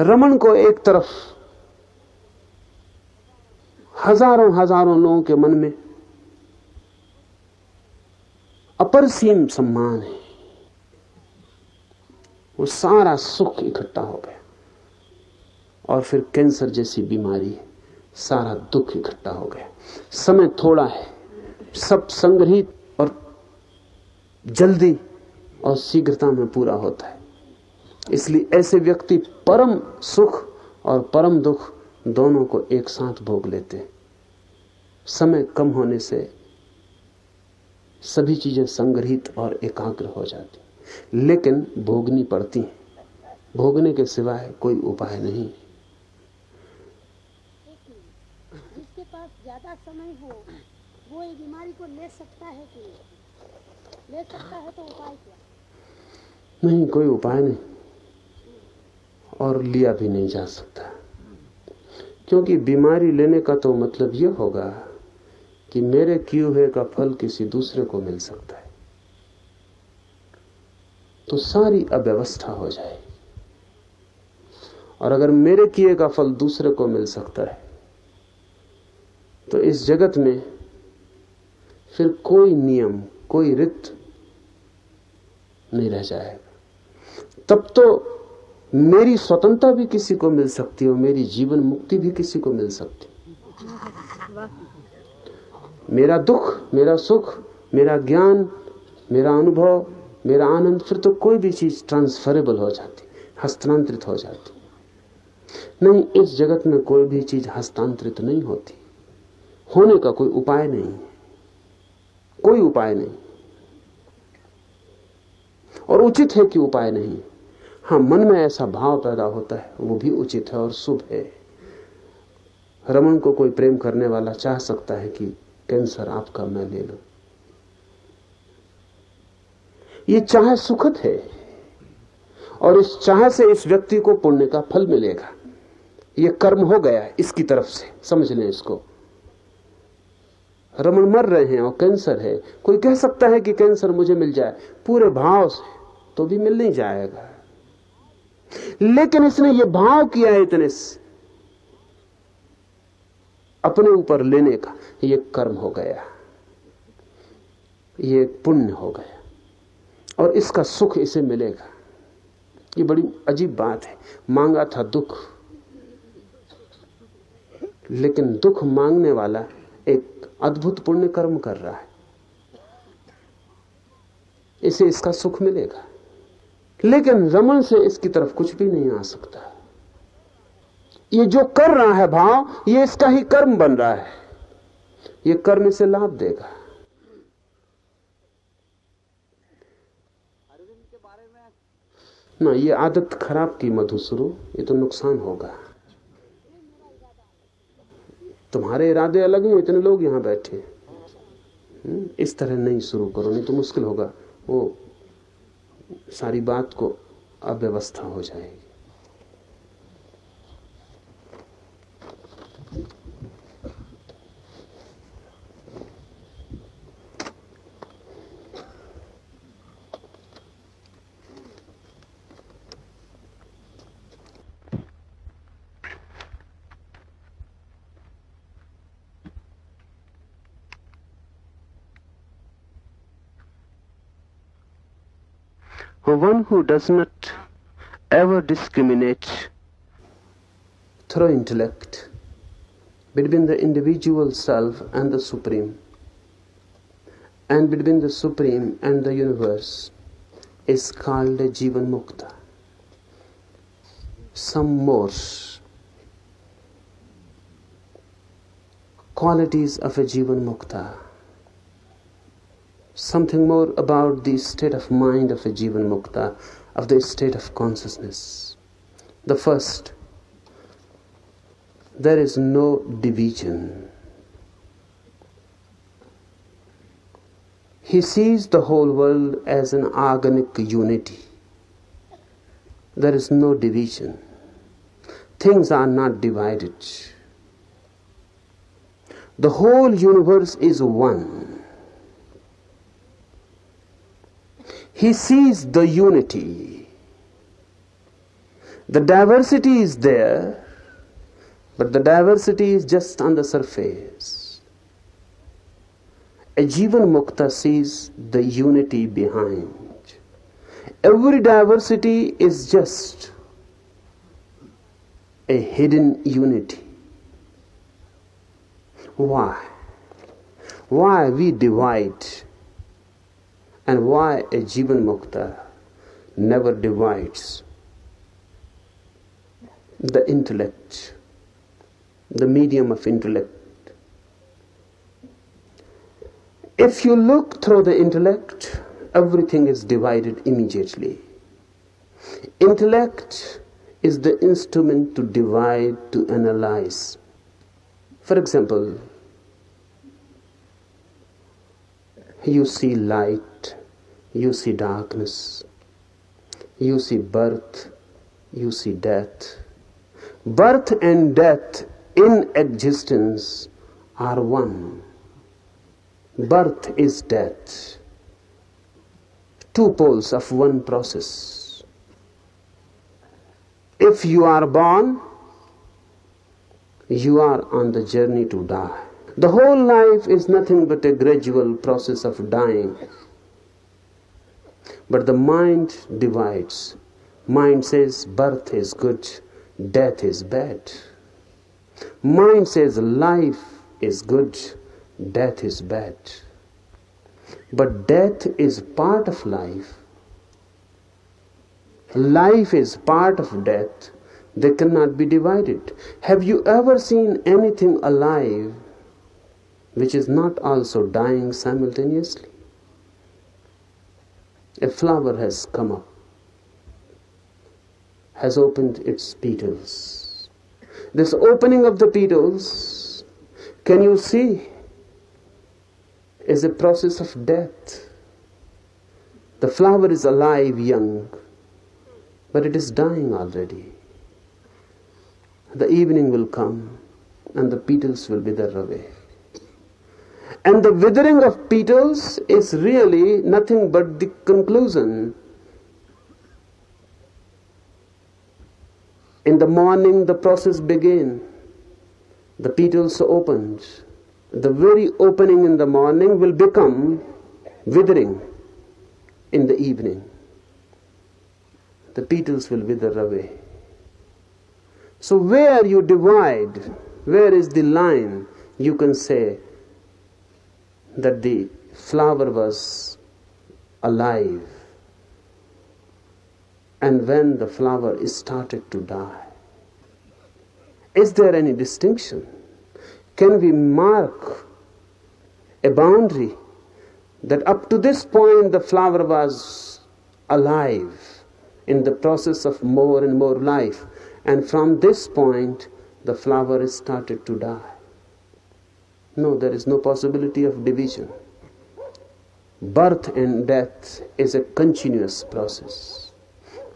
रमन को एक तरफ़ हज़ारों हज़ारों लोगों के मन में अपरसीम सम्मान है। वो सारा सुख इकट्ठा हो गया। और फिर कैंसर जैसी बीमारी, सारा दुख इकट्ठा हो गया। समय थोड़ा है। सब संग्रहित और जल्दी और शीघ्रता में पूरा होता है। इसलिए ऐसे व्यक्ति परम सुख और परम दुख दोनों को एक साथ भोग लेते हैं। समय कम होने से सभी चीज़ें संग्रहित और एकाग्र हो जाती लेकिन भोगनी पड़ती हैं। भोगने के सिवाय कोई उपाय नहीं। जिसके पास ज़्यादा समय हो वो ये बीमारी को ले सकता है कि ले सकता है तो उपाय क्या? नहीं कोई उपाय नहीं। और लिया भी नहीं जा सकता। क्योंकि बीमारी लेने का तो मतलब यह होगा कि मेरे किए हुए का फल किसी दूसरे को मिल सकता है। तो सारी अव्यवस्था हो जाए। और अगर मेरे किए का फल दूसरे को मिल सकता है तो इस जगत में फिर कोई नियम, कोई रित नहीं रह जाएगा। तब तो मेरी स्वतंत्रता भी किसी को मिल सकती है और मेरी जीवन मुक्ति भी किसी को मिल सकती मेरा दुख, मेरा सुख, मेरा ज्ञान, मेरा अनुभव, मेरा आनंद, फिर तो कोई भी चीज़ ट्रांसफरेबल हो जाती, हस्तांतरित हो जाती। नहीं, इस जगत में कोई भी चीज़ हस्तांतरित नहीं होती। होने का कोई उपाय नहीं कोई उपाय नहीं। और उचित है कि उपाय नहीं। हाँ मन में ऐसा भाव पैदा होता है, वो भी उचित है और शुभ है। रमन को कोई प्रेम करने वाला चाह सकता है कि कैंसर आपका मैं ले लू। ये चाह सुखद है और इस चाह से इस व्यक्ति को पुण्य का फल मिलेगा। ये कर्म हो गया इसकी तरफ़ से, समझ लें इसको। रमन मर रहे हैं और कैंसर है। कोई कह सकता है कि कैंसर मुझे मिल जाए, पूरे भाव से तो भी मिल नहीं जाएगा। लेकिन इसने ये भाव किया है इतने से। अपने ऊपर लेने का ये कर्म हो गया। ये पुण्य हो गया। और इसका सुख इसे मिलेगा। ये बड़ी अजीब बात है। मांगा था दुख। लेकिन दुख मांगने वाला एक अद्भुत पुण्य कर्म कर रहा है। इसे इसका सुख मिलेगा। लेकिन रमन से इसकी तरफ़ कुछ भी नहीं आ सकता। ये जो कर रहा है भाव ये इसका ही कर्म बन रहा है। ये कर्म इसे लाभ देगा। ना ये आदत खराब की मधुसुरु ये तो नुकसान होगा। तुम्हारे इरादे अलग हैं इतने लोग यहाँ बैठे हम्म, इस तरह नहीं शुरू करो नहीं तो मुश्किल होगा। वो सारी बात को अव्यवस्था हो जाएगी। One who does not ever discriminate through intellect between the individual self and the supreme and between the supreme and the universe is called a jivan mukta. Some more qualities of a jivan mukta something more about the state of mind of a Jivan Mukta, of the state of consciousness. The first, there is no division. He sees the whole world as an organic unity. There is no division. Things are not divided. The whole universe is one. He sees the unity. The diversity is there, but the diversity is just on the surface. A Jivan Mukta sees the unity behind. Every diversity is just a hidden unity. Why? Why we divide and why a Jivan Mukta never divides the intellect, the medium of intellect. If you look through the intellect, everything is divided immediately. Intellect is the instrument to divide, to analyze. For example, you see light, you see darkness, you see birth, you see death. Birth and death in existence are one. Birth is death. Two poles of one process. If you are born, you are on the journey to die. The whole life is nothing but a gradual process of dying. But the mind divides. Mind says birth is good, death is bad. Mind says life is good, death is bad. But death is part of life. Life is part of death. They cannot be divided. Have you ever seen anything alive which is not also dying simultaneously. A flower has come up, has opened its petals. This opening of the petals, can you see, is a process of death. The flower is alive, young, but it is dying already. The evening will come and the petals will wither away. And the withering of petals is really nothing but the conclusion. In the morning, the process begins. The petals opened. The very opening in the morning will become withering in the evening. The petals will wither away. So, where you divide, where is the line? You can say, that the flower was alive. And when the flower started to die, is there any distinction? Can we mark a boundary that up to this point the flower was alive in the process of more and more life, and from this point the flower started to die? No, there is no possibility of division. Birth and death is a continuous process.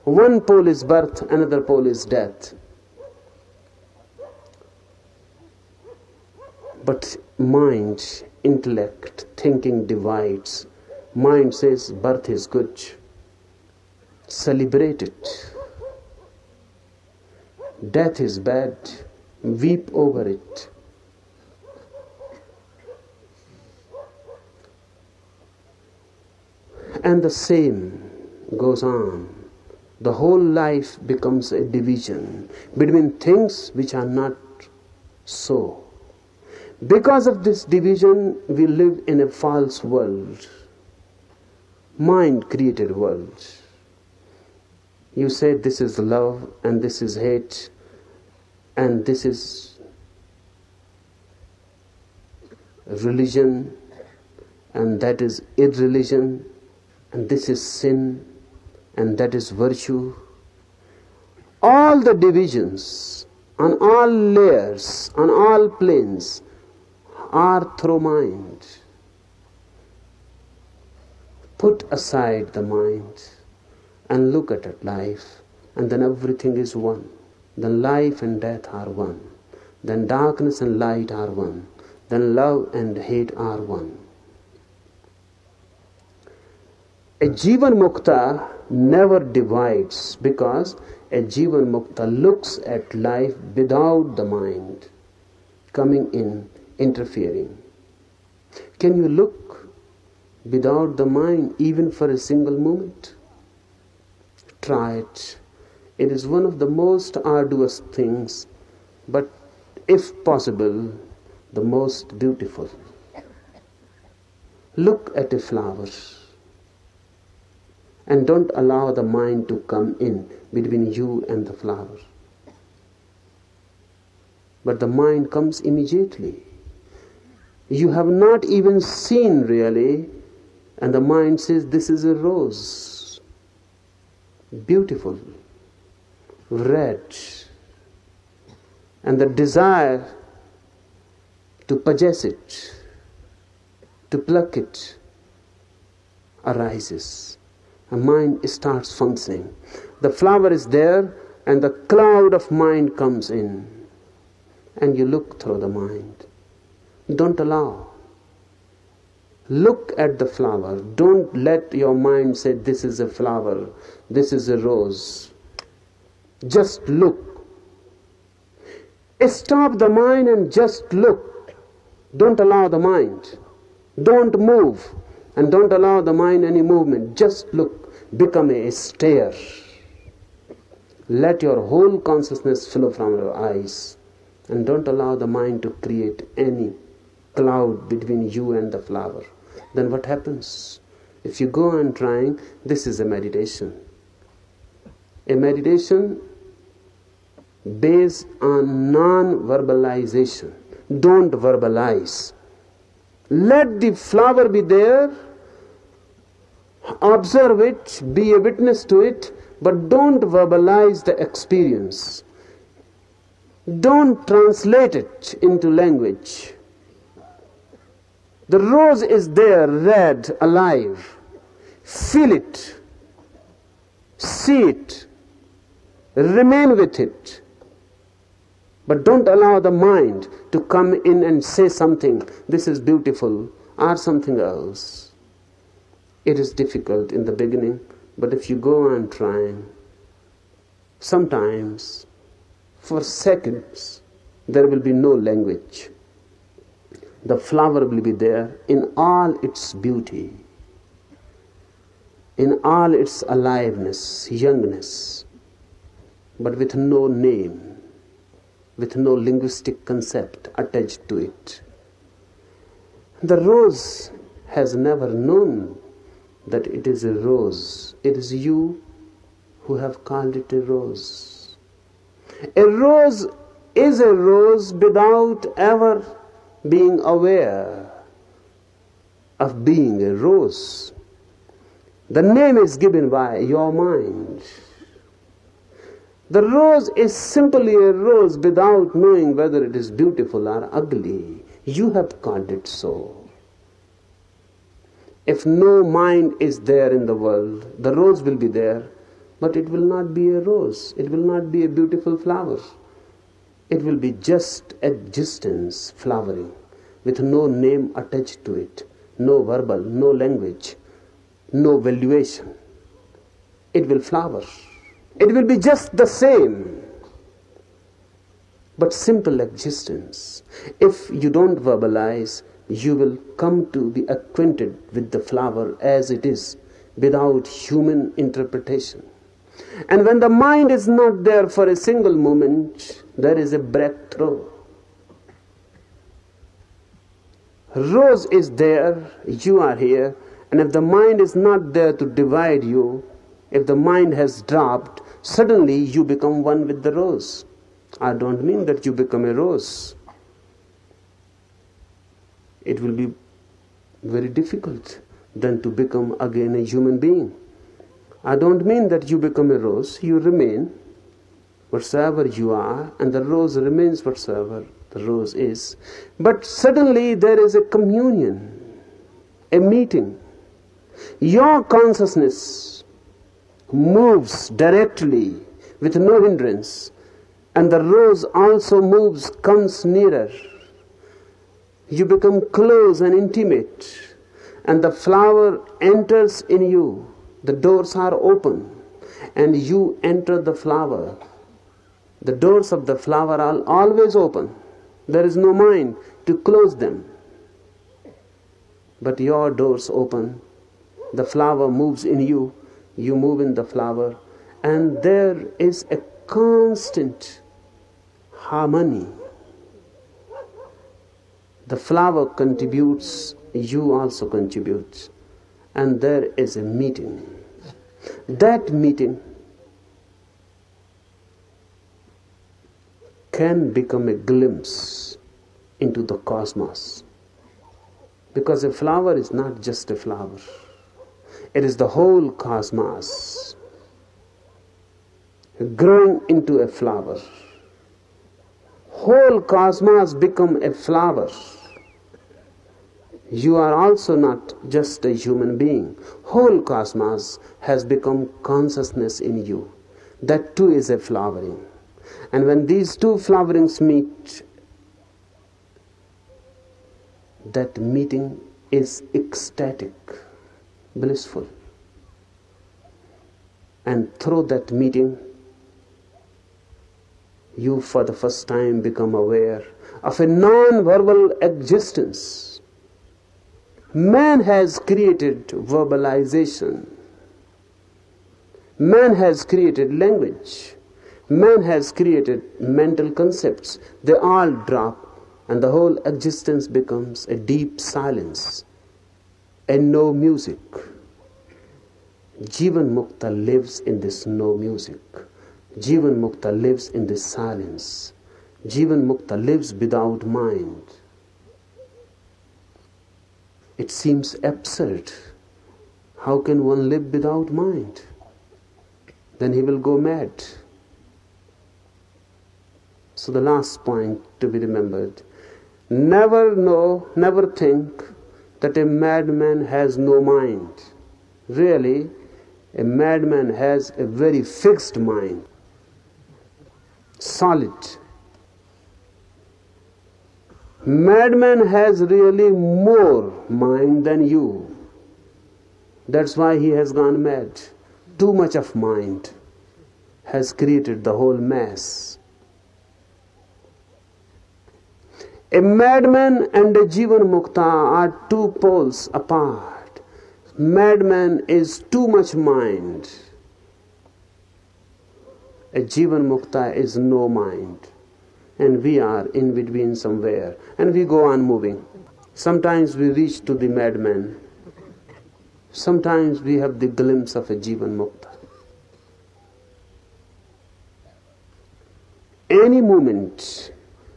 One pole is birth, another pole is death. But mind, intellect, thinking divides. Mind says birth is good. Celebrate it. Death is bad. Weep over it. And the same goes on. The whole life becomes a division between things which are not so. Because of this division, we live in a false world, mind created world. You say this is love and this is hate and this is religion and that is irreligion and this is sin, and that is virtue. All the divisions on all layers, on all planes, are through mind. Put aside the mind and look at it, life, and then everything is one. Then life and death are one. Then darkness and light are one. Then love and hate are one. A Jivan Mukta never divides because a Jivan Mukta looks at life without the mind coming in, interfering. Can you look without the mind even for a single moment? Try it. It is one of the most arduous things, but if possible, the most beautiful. Look at a flower And don't allow the mind to come in between you and the flower. But the mind comes immediately. You have not even seen really, and the mind says, This is a rose. Beautiful, red. And the desire to possess it, to pluck it, arises. A mind starts functioning. The flower is there, and the cloud of mind comes in. And you look through the mind. Don't allow. Look at the flower. Don't let your mind say, This is a flower, this is a rose. Just look. Stop the mind and just look. Don't allow the mind. Don't move. And don't allow the mind any movement. Just look. Become a stare. Let your whole consciousness flow from your eyes. And don't allow the mind to create any cloud between you and the flower. Then what happens? If you go on trying, this is a meditation. A meditation based on non verbalization. Don't verbalize. Let the flower be there, observe it, be a witness to it, but don't verbalize the experience. Don't translate it into language. The rose is there, red, alive. Feel it, see it, remain with it. But don't allow the mind to come in and say something, this is beautiful, or something else. It is difficult in the beginning, but if you go on trying, sometimes, for seconds, there will be no language. The flower will be there in all its beauty, in all its aliveness, youngness, but with no name with no linguistic concept attached to it. The rose has never known that it is a rose. It is you who have called it a rose. A rose is a rose without ever being aware of being a rose. The name is given by your mind. The rose is simply a rose without knowing whether it is beautiful or ugly. You have called it so. If no mind is there in the world, the rose will be there, but it will not be a rose. It will not be a beautiful flower. It will be just existence flowering with no name attached to it, no verbal, no language, no valuation. It will flower. It will be just the same, but simple existence. If you don't verbalize, you will come to be acquainted with the flower as it is without human interpretation. And when the mind is not there for a single moment, there is a breakthrough. Rose is there, you are here, and if the mind is not there to divide you, if the mind has dropped, suddenly you become one with the rose. I don't mean that you become a rose. It will be very difficult then to become again a human being. I don't mean that you become a rose, you remain whatsoever you are, and the rose remains whatsoever the rose is. But suddenly there is a communion, a meeting. Your consciousness moves directly with no hindrance, and the rose also moves, comes nearer. You become close and intimate, and the flower enters in you. The doors are open, and you enter the flower. The doors of the flower are always open. There is no mind to close them. But your doors open. The flower moves in you you move in the flower, and there is a constant harmony. The flower contributes, you also contribute, and there is a meeting. That meeting can become a glimpse into the cosmos. Because a flower is not just a flower, it is the whole cosmos growing into a flower. Whole cosmos become a flower. You are also not just a human being. Whole cosmos has become consciousness in you. That too is a flowering. And when these two flowerings meet, that meeting is ecstatic, blissful. And through that meeting, you for the first time become aware of a non verbal existence. Man has created verbalization, man has created language, man has created mental concepts. They all drop, and the whole existence becomes a deep silence and no music. Jivan Mukta lives in this no music. Jivan Mukta lives in this silence. Jivan Mukta lives without mind. It seems absurd. How can one live without mind? Then he will go mad. So, the last point to be remembered never know, never think that a madman has no mind. Really, a madman has a very fixed mind solid. Madman has really more mind than you. That's why he has gone mad. Too much of mind has created the whole mess. A madman and a Jivan Mukta are two poles apart. Madman is too much mind a Jivan Mukta is no mind. And we are in between somewhere. And we go on moving. Sometimes we reach to the madman. Sometimes we have the glimpse of a Jivan Mukta. Any moment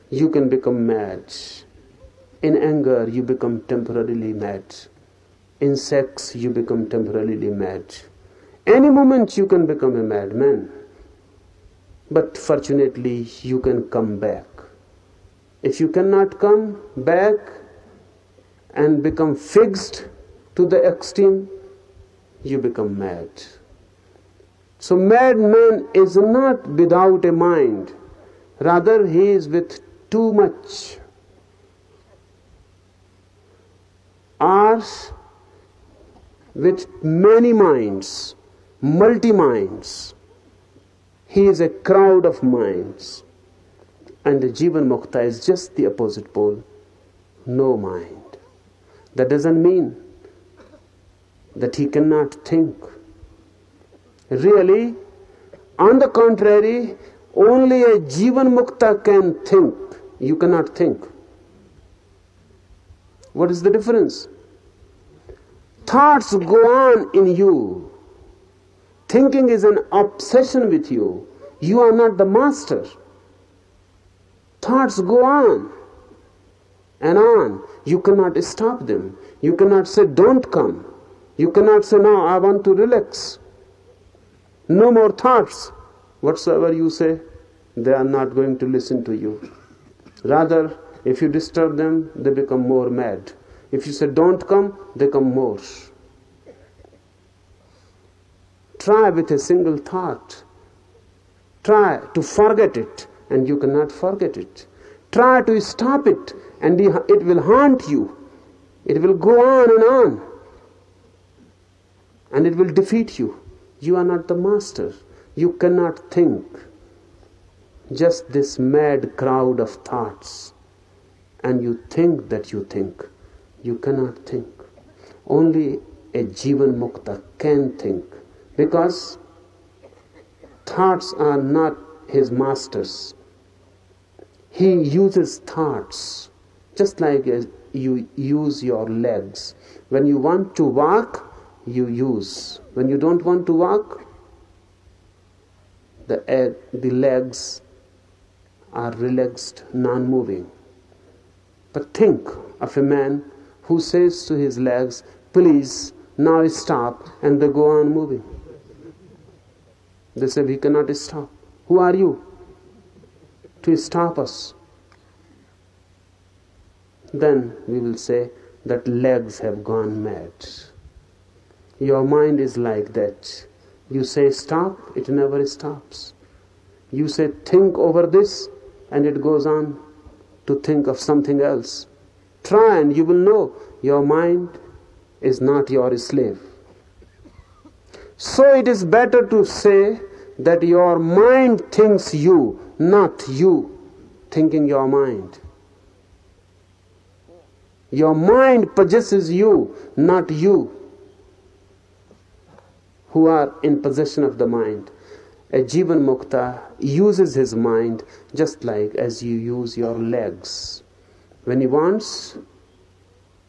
you can become mad. In anger, you become temporarily mad. In sex, you become temporarily mad. Any moment you can become a madman. But fortunately, you can come back. If you cannot come back and become fixed to the extreme, you become mad. So, madman is not without a mind, rather, he is with too much. Ours with many minds, multi minds he is a crowd of minds. And the Jivan Mukta is just the opposite pole no mind. That doesn't mean that he cannot think. Really, on the contrary, only a Jivan Mukta can think. You cannot think. What is the difference? Thoughts go on in you Thinking is an obsession with you. You are not the master. Thoughts go on and on. You cannot stop them. You cannot say, Don't come. You cannot say, Now I want to relax. No more thoughts. Whatsoever you say, they are not going to listen to you. Rather, if you disturb them, they become more mad. If you say, Don't come, they come more. Try with a single thought. Try to forget it, and you cannot forget it. Try to stop it, and it will haunt you. It will go on and on. And it will defeat you. You are not the master. You cannot think. Just this mad crowd of thoughts. And you think that you think. You cannot think. Only a Jivan Mukta can think because thoughts are not his masters. He uses thoughts just like uh, you use your legs. When you want to walk, you use. When you don't want to walk, the, egg, the legs are relaxed, non moving. But think of a man who says to his legs, Please, now stop, and they go on moving. They say, We cannot stop. Who are you to stop us? Then we will say that legs have gone mad. Your mind is like that. You say stop, it never stops. You say think over this, and it goes on to think of something else. Try and you will know your mind is not your slave. So it is better to say that your mind thinks you, not you thinking your mind. Your mind possesses you, not you who are in possession of the mind. A Jivan Mukta uses his mind just like as you use your legs. When he wants,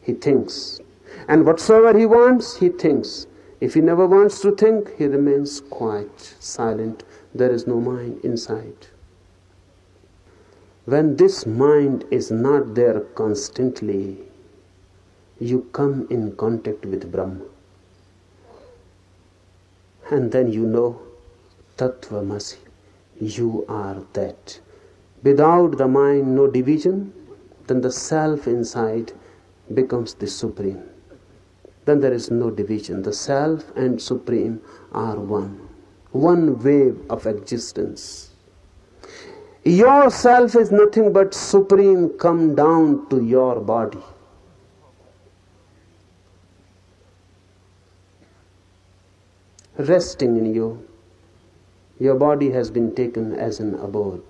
he thinks. And whatsoever he wants, he thinks. If he never wants to think, he remains quiet, silent. There is no mind inside. When this mind is not there constantly, you come in contact with Brahma. And then you know Tattvamasi. You are that. Without the mind, no division, then the self inside becomes the supreme. Then there is no division. The self and supreme are one. One wave of existence. Your self is nothing but supreme come down to your body. Resting in you your body has been taken as an abode.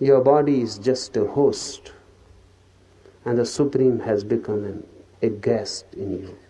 Your body is just a host, and the Supreme has become an, a guest in you.